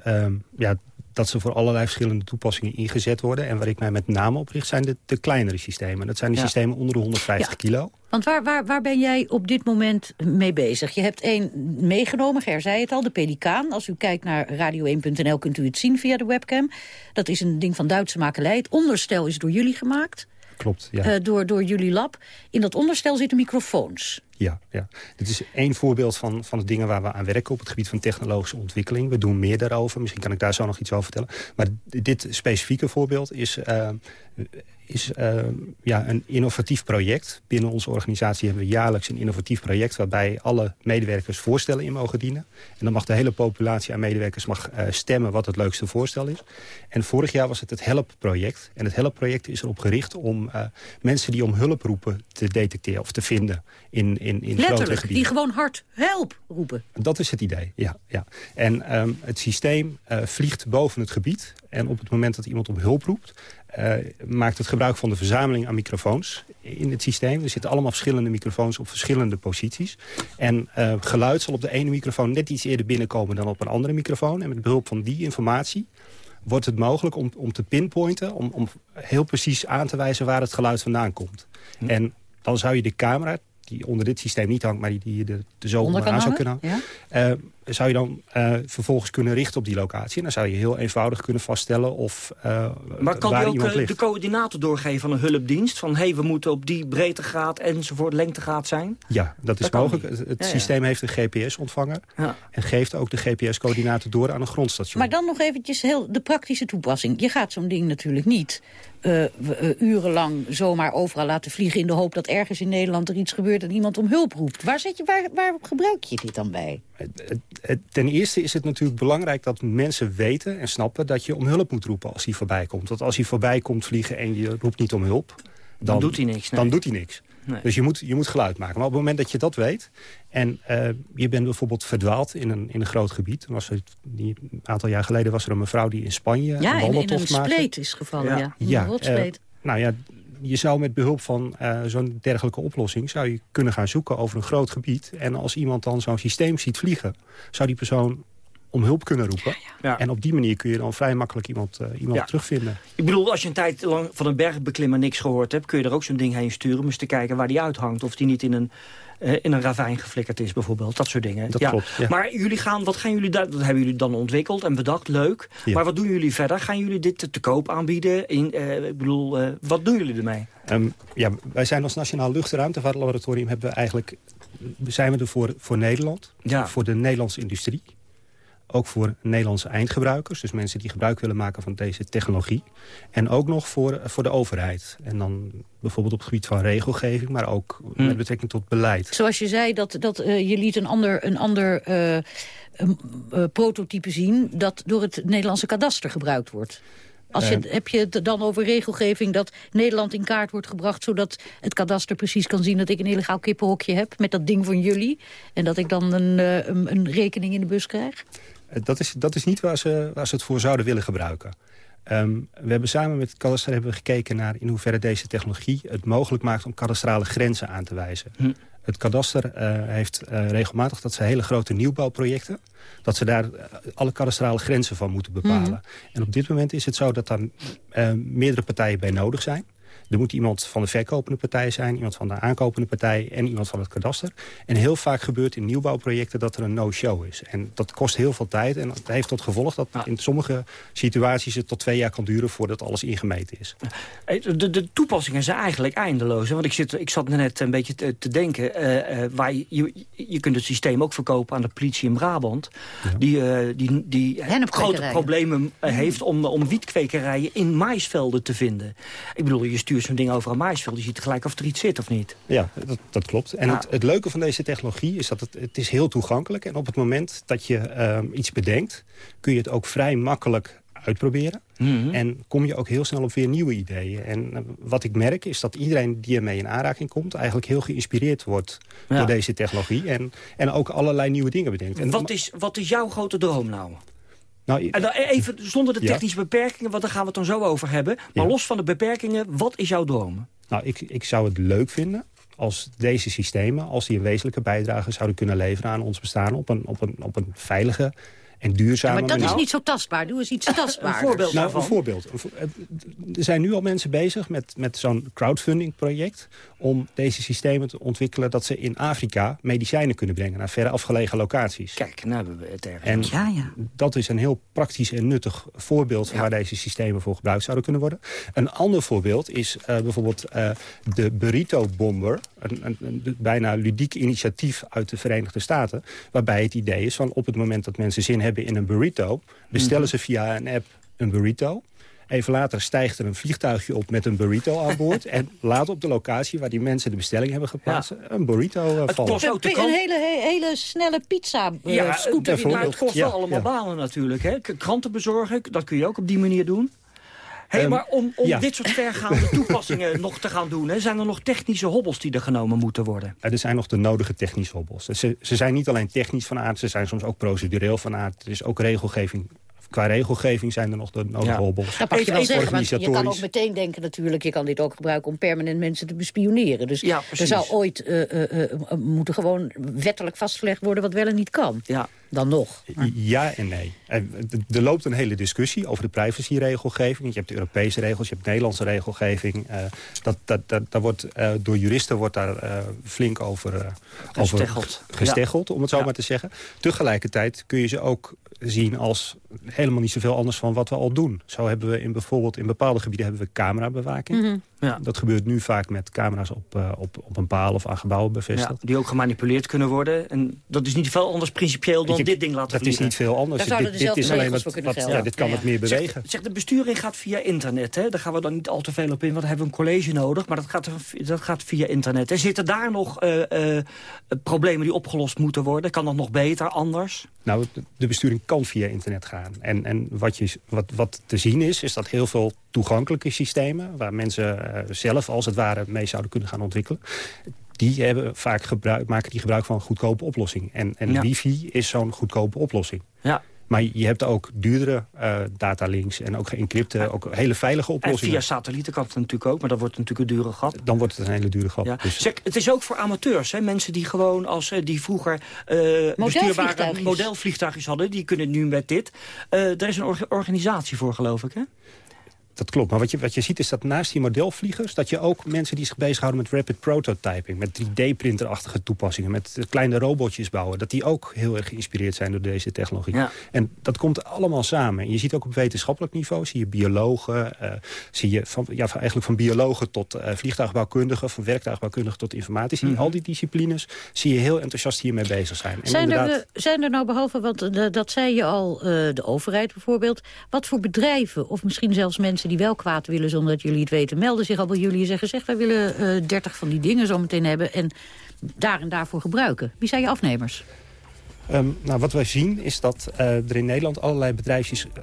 Speaker 40: ja, dat ze voor allerlei verschillende toepassingen ingezet worden. En waar ik mij met name op richt zijn de, de kleinere systemen. Dat zijn de ja. systemen onder de 150
Speaker 31: ja.
Speaker 40: kilo.
Speaker 31: Want waar, waar, waar ben jij op dit moment mee bezig? Je hebt één meegenomen, Ger zei het al, de Pelikaan. Als u kijkt naar radio1.nl kunt u het zien via de webcam. Dat is een ding van Duitse makelij. Het onderstel is door jullie gemaakt.
Speaker 40: Klopt, ja.
Speaker 31: Uh, door, door jullie lab. In dat onderstel zitten microfoons.
Speaker 40: Ja. Ja. Dit is één voorbeeld van, van de dingen waar we aan werken... op het gebied van technologische ontwikkeling. We doen meer daarover. Misschien kan ik daar zo nog iets over vertellen. Maar dit specifieke voorbeeld is... Uh, is uh, ja, een innovatief project. Binnen onze organisatie hebben we jaarlijks een innovatief project... waarbij alle medewerkers voorstellen in mogen dienen. En dan mag de hele populatie aan medewerkers mag, uh, stemmen wat het leukste voorstel is. En vorig jaar was het het HELP-project. En het HELP-project is erop gericht om uh, mensen die om hulp roepen... te detecteren of te vinden in, in, in
Speaker 31: Letterlijk, die gewoon hard help roepen.
Speaker 40: Dat is het idee, ja. ja. En um, het systeem vliegt boven het gebied. En op het moment dat iemand om hulp roept... Uh, maakt het gebruik van de verzameling aan microfoons in het systeem. Er zitten allemaal verschillende microfoons op verschillende posities. En uh, geluid zal op de ene microfoon net iets eerder binnenkomen dan op een andere microfoon. En met behulp van die informatie wordt het mogelijk om, om te pinpointen... Om, om heel precies aan te wijzen waar het geluid vandaan komt. Hm. En dan zou je de camera die onder dit systeem niet hangt, maar die, die je er, er zo onderaan zou kunnen hangen... Ja? Uh, zou je dan uh, vervolgens kunnen richten op die locatie. En dan zou je heel eenvoudig kunnen vaststellen of uh,
Speaker 29: Maar kan je ook de coördinaten doorgeven van een hulpdienst? Van hé, hey, we moeten op die breedtegraad enzovoort lengtegraad zijn?
Speaker 40: Ja, dat is mogelijk. Het, het ja, systeem heeft een GPS-ontvanger. En geeft ook de GPS-coördinaten door aan een grondstation.
Speaker 31: Maar dan nog eventjes heel de praktische toepassing. Je gaat zo'n ding natuurlijk niet uh, urenlang zomaar overal laten vliegen... in de hoop dat ergens in Nederland er iets gebeurt en iemand om hulp roept. Waar, zet je, waar, waar gebruik je dit dan bij?
Speaker 40: Ten eerste is het natuurlijk belangrijk dat mensen weten en snappen... dat je om hulp moet roepen als hij voorbij komt. Want als hij voorbij komt vliegen en je roept niet om hulp...
Speaker 29: Dan, dan doet hij niks.
Speaker 40: Nee. Dan doet hij niks. Nee. Dus je moet, je moet geluid maken. Maar op het moment dat je dat weet... en uh, je bent bijvoorbeeld verdwaald in een, in een groot gebied... Was er, die, een aantal jaar geleden was er een mevrouw die in Spanje...
Speaker 31: Ja,
Speaker 40: een
Speaker 31: in, in een spleet is gevallen, ja. ja. In ja, uh,
Speaker 40: nou ja, je zou met behulp van uh, zo'n dergelijke oplossing... zou je kunnen gaan zoeken over een groot gebied. En als iemand dan zo'n systeem ziet vliegen... zou die persoon om hulp kunnen roepen. Ja. En op die manier kun je dan vrij makkelijk iemand, uh, iemand ja. terugvinden.
Speaker 29: Ik bedoel, als je een tijd lang van een bergbeklimmer niks gehoord hebt... kun je er ook zo'n ding heen sturen om eens te kijken waar die uithangt. Of die niet in een, uh, in een ravijn geflikkerd is bijvoorbeeld. Dat soort dingen.
Speaker 40: Dat
Speaker 29: ja.
Speaker 40: klopt, ja.
Speaker 29: Maar jullie gaan, wat gaan jullie daar, dat hebben jullie dan ontwikkeld en bedacht, leuk. Maar wat doen jullie verder? Gaan jullie dit te, te koop aanbieden? In, uh, ik bedoel, wat doen jullie ermee?
Speaker 40: Um, ja, wij zijn als Nationaal Luchtruimtevaartlaboratorium... hebben we eigenlijk, zijn we er voor, voor Nederland,
Speaker 29: ja.
Speaker 40: voor de Nederlandse industrie ook voor Nederlandse eindgebruikers. Dus mensen die gebruik willen maken van deze technologie. En ook nog voor, voor de overheid. En dan bijvoorbeeld op het gebied van regelgeving, maar ook hmm. met betrekking tot beleid.
Speaker 31: Zoals je zei, dat, dat, uh, je liet een ander, een ander uh, een, uh, prototype zien... dat door het Nederlandse kadaster gebruikt wordt. Als je, heb je het dan over regelgeving dat Nederland in kaart wordt gebracht... zodat het kadaster precies kan zien dat ik een illegaal kippenhokje heb... met dat ding van jullie en dat ik dan een, een, een rekening in de bus krijg?
Speaker 40: Dat is, dat is niet waar ze, waar ze het voor zouden willen gebruiken. Um, we hebben samen met het kadaster hebben we gekeken naar in hoeverre deze technologie het mogelijk maakt om kadastrale grenzen aan te wijzen. Hm. Het kadaster uh, heeft uh, regelmatig dat ze hele grote nieuwbouwprojecten... dat ze daar uh, alle kadastrale grenzen van moeten bepalen. Mm. En op dit moment is het zo dat daar meerdere partijen bij nodig zijn. Er moet iemand van de verkopende partij zijn, iemand van de aankopende partij en iemand van het kadaster. En heel vaak gebeurt in nieuwbouwprojecten dat er een no-show is. En dat kost heel veel tijd en dat heeft tot gevolg dat in sommige situaties het tot twee jaar kan duren voordat alles ingemeten is.
Speaker 29: De, de toepassingen zijn eigenlijk eindeloos. Hè? Want ik, zit, ik zat net een beetje te, te denken, uh, uh, waar je, je, je, kunt het systeem ook verkopen aan de politie in Brabant. Ja. Die, uh, die, die grote problemen heeft om, om wietkwekerijen in maisvelden te vinden. Ik bedoel, je stuurt zo'n ding over een maisveld. Je ziet gelijk of er iets zit of niet.
Speaker 40: Ja, dat, dat klopt. En het, het, leuke van deze technologie is dat het, het is heel toegankelijk. En op het moment dat je um, iets bedenkt... kun je het ook vrij makkelijk uitproberen. Mm -hmm. En kom je ook heel snel op weer nieuwe ideeën. En uh, wat ik merk is dat iedereen die ermee in aanraking komt... eigenlijk heel geïnspireerd wordt ja. door deze technologie. En, en ook allerlei nieuwe dingen bedenkt. En
Speaker 29: wat, is, wat is jouw grote droom nou? Nou, en dan even zonder de technische ja. beperkingen, want daar gaan we het dan zo over hebben. Maar ja. los van de beperkingen, wat is jouw droom?
Speaker 40: Nou, ik, ik zou het leuk vinden als deze systemen, als die een wezenlijke bijdrage zouden kunnen leveren aan ons bestaan op een, op een, op een veilige en duurzame
Speaker 31: maar dat
Speaker 40: manier.
Speaker 31: is niet zo tastbaar. Doe eens iets tastbaarder.
Speaker 29: Een voorbeeld
Speaker 40: Nou,
Speaker 29: daarvan.
Speaker 40: een voorbeeld. Eh, Er zijn nu al mensen bezig met, met zo'n crowdfunding-project... om deze systemen te ontwikkelen dat ze in Afrika medicijnen kunnen brengen... naar verre afgelegen locaties.
Speaker 29: Kijk, nou hebben we het ergens.
Speaker 40: En
Speaker 31: Ja, ja.
Speaker 40: dat is een heel praktisch en nuttig voorbeeld... van waar deze systemen voor gebruikt zouden kunnen worden. Een ander voorbeeld is eh, bijvoorbeeld eh, de Burrito Bomber. Een, een, een bijna ludiek initiatief uit de Verenigde Staten... waarbij het idee is van op het moment dat mensen zin hebben in een burrito... bestellen ze via een app een burrito... Even later stijgt er een vliegtuigje op met een burrito aan boord... en laat op de locatie waar die mensen de bestelling hebben geplaatst... een burrito uh, vallen.
Speaker 29: kost ook de
Speaker 31: Een
Speaker 29: krant-
Speaker 31: hele, he- hele snelle pizza eh,
Speaker 29: Ja,
Speaker 31: scooter.
Speaker 29: maar het kost wel
Speaker 40: Ja,
Speaker 29: allemaal
Speaker 40: ja.
Speaker 29: banen natuurlijk. Hè? Kranten bezorgen, dat kun je ook op die manier doen. Hey,
Speaker 40: Ehm,
Speaker 29: maar om, om
Speaker 40: ja.
Speaker 29: dit soort vergaande toepassingen nog te gaan doen... Hè, zijn er nog technische hobbels die er genomen moeten worden?
Speaker 40: Er zijn nog de nodige technische hobbels. Ze, ze zijn niet alleen technisch van aard, ze zijn soms ook procedureel van aard. Er is ook regelgeving. Qua regelgeving zijn er nog de nodige
Speaker 29: Ja.
Speaker 40: hobbels.
Speaker 31: Dat mag je wel zeggen, want je kan ook meteen denken natuurlijk... je kan dit ook gebruiken om permanent mensen te bespioneren. Dus
Speaker 29: Ja,
Speaker 31: er zou ooit eh, eh, eh, moeten gewoon wettelijk vastgelegd worden... wat wel en niet kan.
Speaker 29: Ja.
Speaker 31: Dan nog.
Speaker 40: Ja en nee. Er, er loopt een hele discussie over de privacyregelgeving. Je hebt de Europese regels, je hebt Nederlandse regelgeving. Eh, dat, dat, dat, daar wordt, eh, door juristen wordt daar eh, flink over, eh, over
Speaker 29: Gesteggeld.
Speaker 40: gesteggeld, om het zo
Speaker 29: Ja.
Speaker 40: maar te zeggen. Tegelijkertijd kun je ze ook zien als helemaal niet zoveel anders van wat we al doen. Zo hebben we in bijvoorbeeld in bepaalde gebieden hebben we camerabewaking.
Speaker 31: Mhm.
Speaker 29: Ja.
Speaker 40: Dat gebeurt nu vaak met camera's op, eh, op, op een paal of aan gebouwen
Speaker 29: Ja,
Speaker 40: bevestigd.
Speaker 29: die ook gemanipuleerd kunnen worden. En dat is niet veel anders principieel dan
Speaker 40: Je-
Speaker 29: dit ding laten
Speaker 40: Dat is
Speaker 29: vliegen.
Speaker 40: niet veel anders.
Speaker 31: Daar
Speaker 40: Dit, is alleen wat, wat- ja, dit kan
Speaker 31: Ja,
Speaker 40: wat meer bewegen.
Speaker 29: Zeg, zeg, de besturing gaat via internet. Hè? Daar gaan we dan niet al te veel op in, want dan hebben we een college nodig. Maar dat gaat, dat gaat via internet. Er zitten daar nog eh, eh, problemen die opgelost moeten worden? Kan dat nog beter, anders?
Speaker 40: Nou, de- de besturing kan via internet gaan. En, en wat, je, wat, wat te zien is, is dat heel veel toegankelijke systemen... waar mensen eh, zelf als het ware mee zouden kunnen gaan ontwikkelen... die hebben vaak gebruik, maken die gebruik van een goedkope oplossing. En, en
Speaker 29: Ja.
Speaker 40: wifi is zo'n goedkope oplossing.
Speaker 29: Ja.
Speaker 40: Maar je hebt ook duurdere eh, datalinks en ook geëncrypte, ook hele veilige
Speaker 29: En
Speaker 40: oplossingen.
Speaker 29: via satellieten kan het natuurlijk ook, maar dat wordt natuurlijk een dure gat.
Speaker 40: Dan wordt het een hele dure grap.
Speaker 29: Ja.
Speaker 40: Dus
Speaker 29: Zeg, het is ook voor amateurs, hè? mensen die gewoon als eh, die vroeger eh bestuurbare
Speaker 31: Modelvliegtuigjes.
Speaker 29: hadden, die kunnen nu met dit. Eh er is een orga- organisatie voor, geloof ik, hè?
Speaker 40: Dat klopt, maar wat je, wat je ziet is dat naast die modelvliegers... dat je ook mensen die zich bezighouden met rapid prototyping... met 3D-printerachtige toepassingen, met eh, kleine robotjes bouwen... dat die ook heel erg geïnspireerd zijn door deze technologie.
Speaker 29: Ja.
Speaker 40: En dat komt allemaal samen. En je ziet ook op wetenschappelijk niveau, zie je biologen... eh, zie je van, ja, van, eigenlijk van biologen tot eh, vliegtuigbouwkundigen... van werktuigbouwkundigen tot informatici.
Speaker 29: Mhm.
Speaker 40: Al die disciplines zie je heel enthousiast hiermee bezig zijn. En
Speaker 31: Zijn er,
Speaker 40: inderdaad-
Speaker 31: zijn er nou behalve, want dat zei je al, eh, de overheid bijvoorbeeld... wat voor bedrijven, of misschien zelfs mensen die wel kwaad willen... zonder dat jullie het weten, melden zich al bij jullie en zeggen... zeg, wij willen eh 30 van die dingen zo meteen hebben... en daar en daarvoor gebruiken. Wie zijn je afnemers?
Speaker 40: Ehm, nou, wat wij zien is dat eh, er in Nederland allerlei bedrijfjes... eh,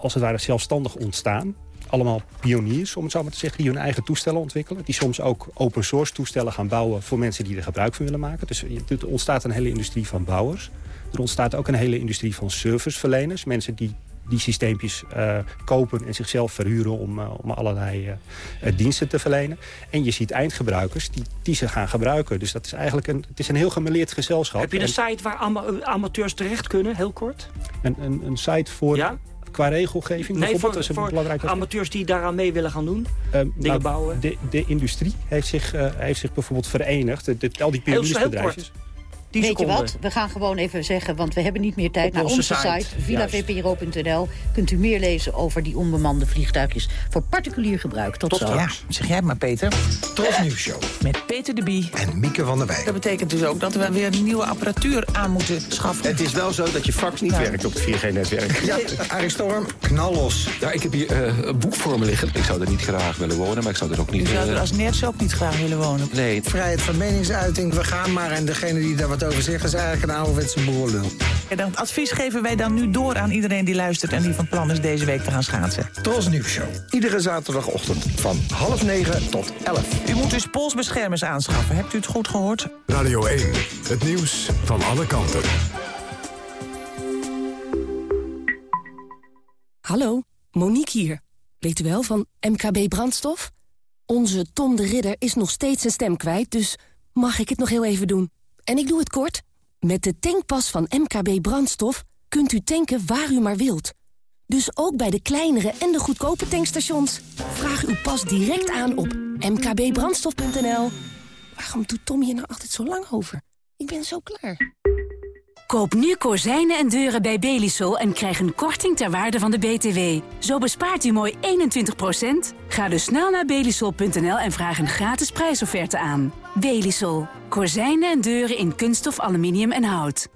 Speaker 40: als het ware zelfstandig ontstaan. Allemaal pioniers, om het zo maar te zeggen, die hun eigen toestellen ontwikkelen. Die soms ook open source toestellen gaan bouwen voor mensen die er gebruik van willen maken. Dus er ontstaat een hele industrie van bouwers. Er ontstaat ook een hele industrie van serviceverleners. Mensen die die systeempjes eh, kopen en zichzelf verhuren om, eh, om allerlei eh, diensten te verlenen. En je ziet eindgebruikers die, die ze gaan gebruiken. Dus dat is eigenlijk een, het is een heel gemeleerd gezelschap.
Speaker 29: Heb je een
Speaker 40: En
Speaker 29: site waar ama- amateurs terecht kunnen, heel kort?
Speaker 40: een, een, een site voor
Speaker 29: Ja?
Speaker 40: qua regelgeving
Speaker 29: Nee,
Speaker 40: bijvoorbeeld?
Speaker 29: voor,
Speaker 40: is
Speaker 29: voor amateurs die daaraan mee willen gaan doen?
Speaker 40: Ehm,
Speaker 29: dingen
Speaker 40: nou,
Speaker 29: bouwen?
Speaker 40: De, de industrie heeft zich, heeft zich bijvoorbeeld verenigd. De, de- al die
Speaker 29: Heel, heel
Speaker 40: pioniersbedrijfjes.
Speaker 29: kort. 10
Speaker 31: Weet je wat? We gaan gewoon even zeggen, want we hebben niet meer tijd.
Speaker 29: Op
Speaker 31: Naar
Speaker 29: onze
Speaker 31: onze
Speaker 29: site,
Speaker 31: site, villavpro.nl, kunt u meer lezen over die onbemande vliegtuigjes voor particulier gebruik. Tot, zo.
Speaker 41: Ja, zeg jij het maar, Peter. Tros Nieuws Show. Met Peter de Bie.
Speaker 42: En Mieke van der Wij.
Speaker 41: Dat betekent dus ook dat we weer nieuwe apparatuur aan moeten schaffen.
Speaker 42: Het is wel zo dat je fax niet
Speaker 41: Ja.
Speaker 42: werkt op het 4G-netwerk. Ja, Arie Storm, knal los.
Speaker 43: Ja, ik heb hier eh, een boek voor me liggen. Ik zou er niet graag willen wonen, maar ik zou er ook niet...
Speaker 41: U zou er
Speaker 43: eh,
Speaker 41: als nerds ook niet graag willen wonen.
Speaker 43: Nee,
Speaker 42: Vrijheid van meningsuiting, we gaan maar. En degene die daar wat over zegt is eigenlijk een ouderwetse boerlul.
Speaker 41: En dat advies geven wij dan nu door aan iedereen die luistert... en die van plan is deze week te gaan schaatsen.
Speaker 42: Tros Nieuws Show. Iedere zaterdagochtend van half negen tot elf.
Speaker 41: U moet dus polsbeschermers aanschaffen. Hebt u het goed gehoord?
Speaker 1: Radio 1, het nieuws van alle kanten.
Speaker 37: Hallo, Monique hier. Weet u wel van MKB Brandstof? Onze Tom de Ridder is nog steeds zijn stem kwijt, dus mag ik het nog heel even doen? En ik doe het kort. Met de tankpas van MKB Brandstof kunt u tanken waar u maar wilt. Dus ook bij de kleinere en de goedkope tankstations. Vraag uw pas direct aan op mkbbrandstof.nl. Waarom doet Tom hier nou altijd zo lang over? Ik ben zo klaar.
Speaker 44: Koop nu kozijnen en deuren bij Belisol en krijg een korting ter waarde van de BTW. Zo bespaart u mooi 21%. Ga dus snel naar belisol.nl en vraag een gratis prijsofferte aan. Belisol. Kozijnen en deuren in kunststof, aluminium en hout.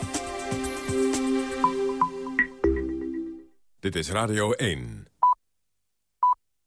Speaker 1: Dit is Radio 1.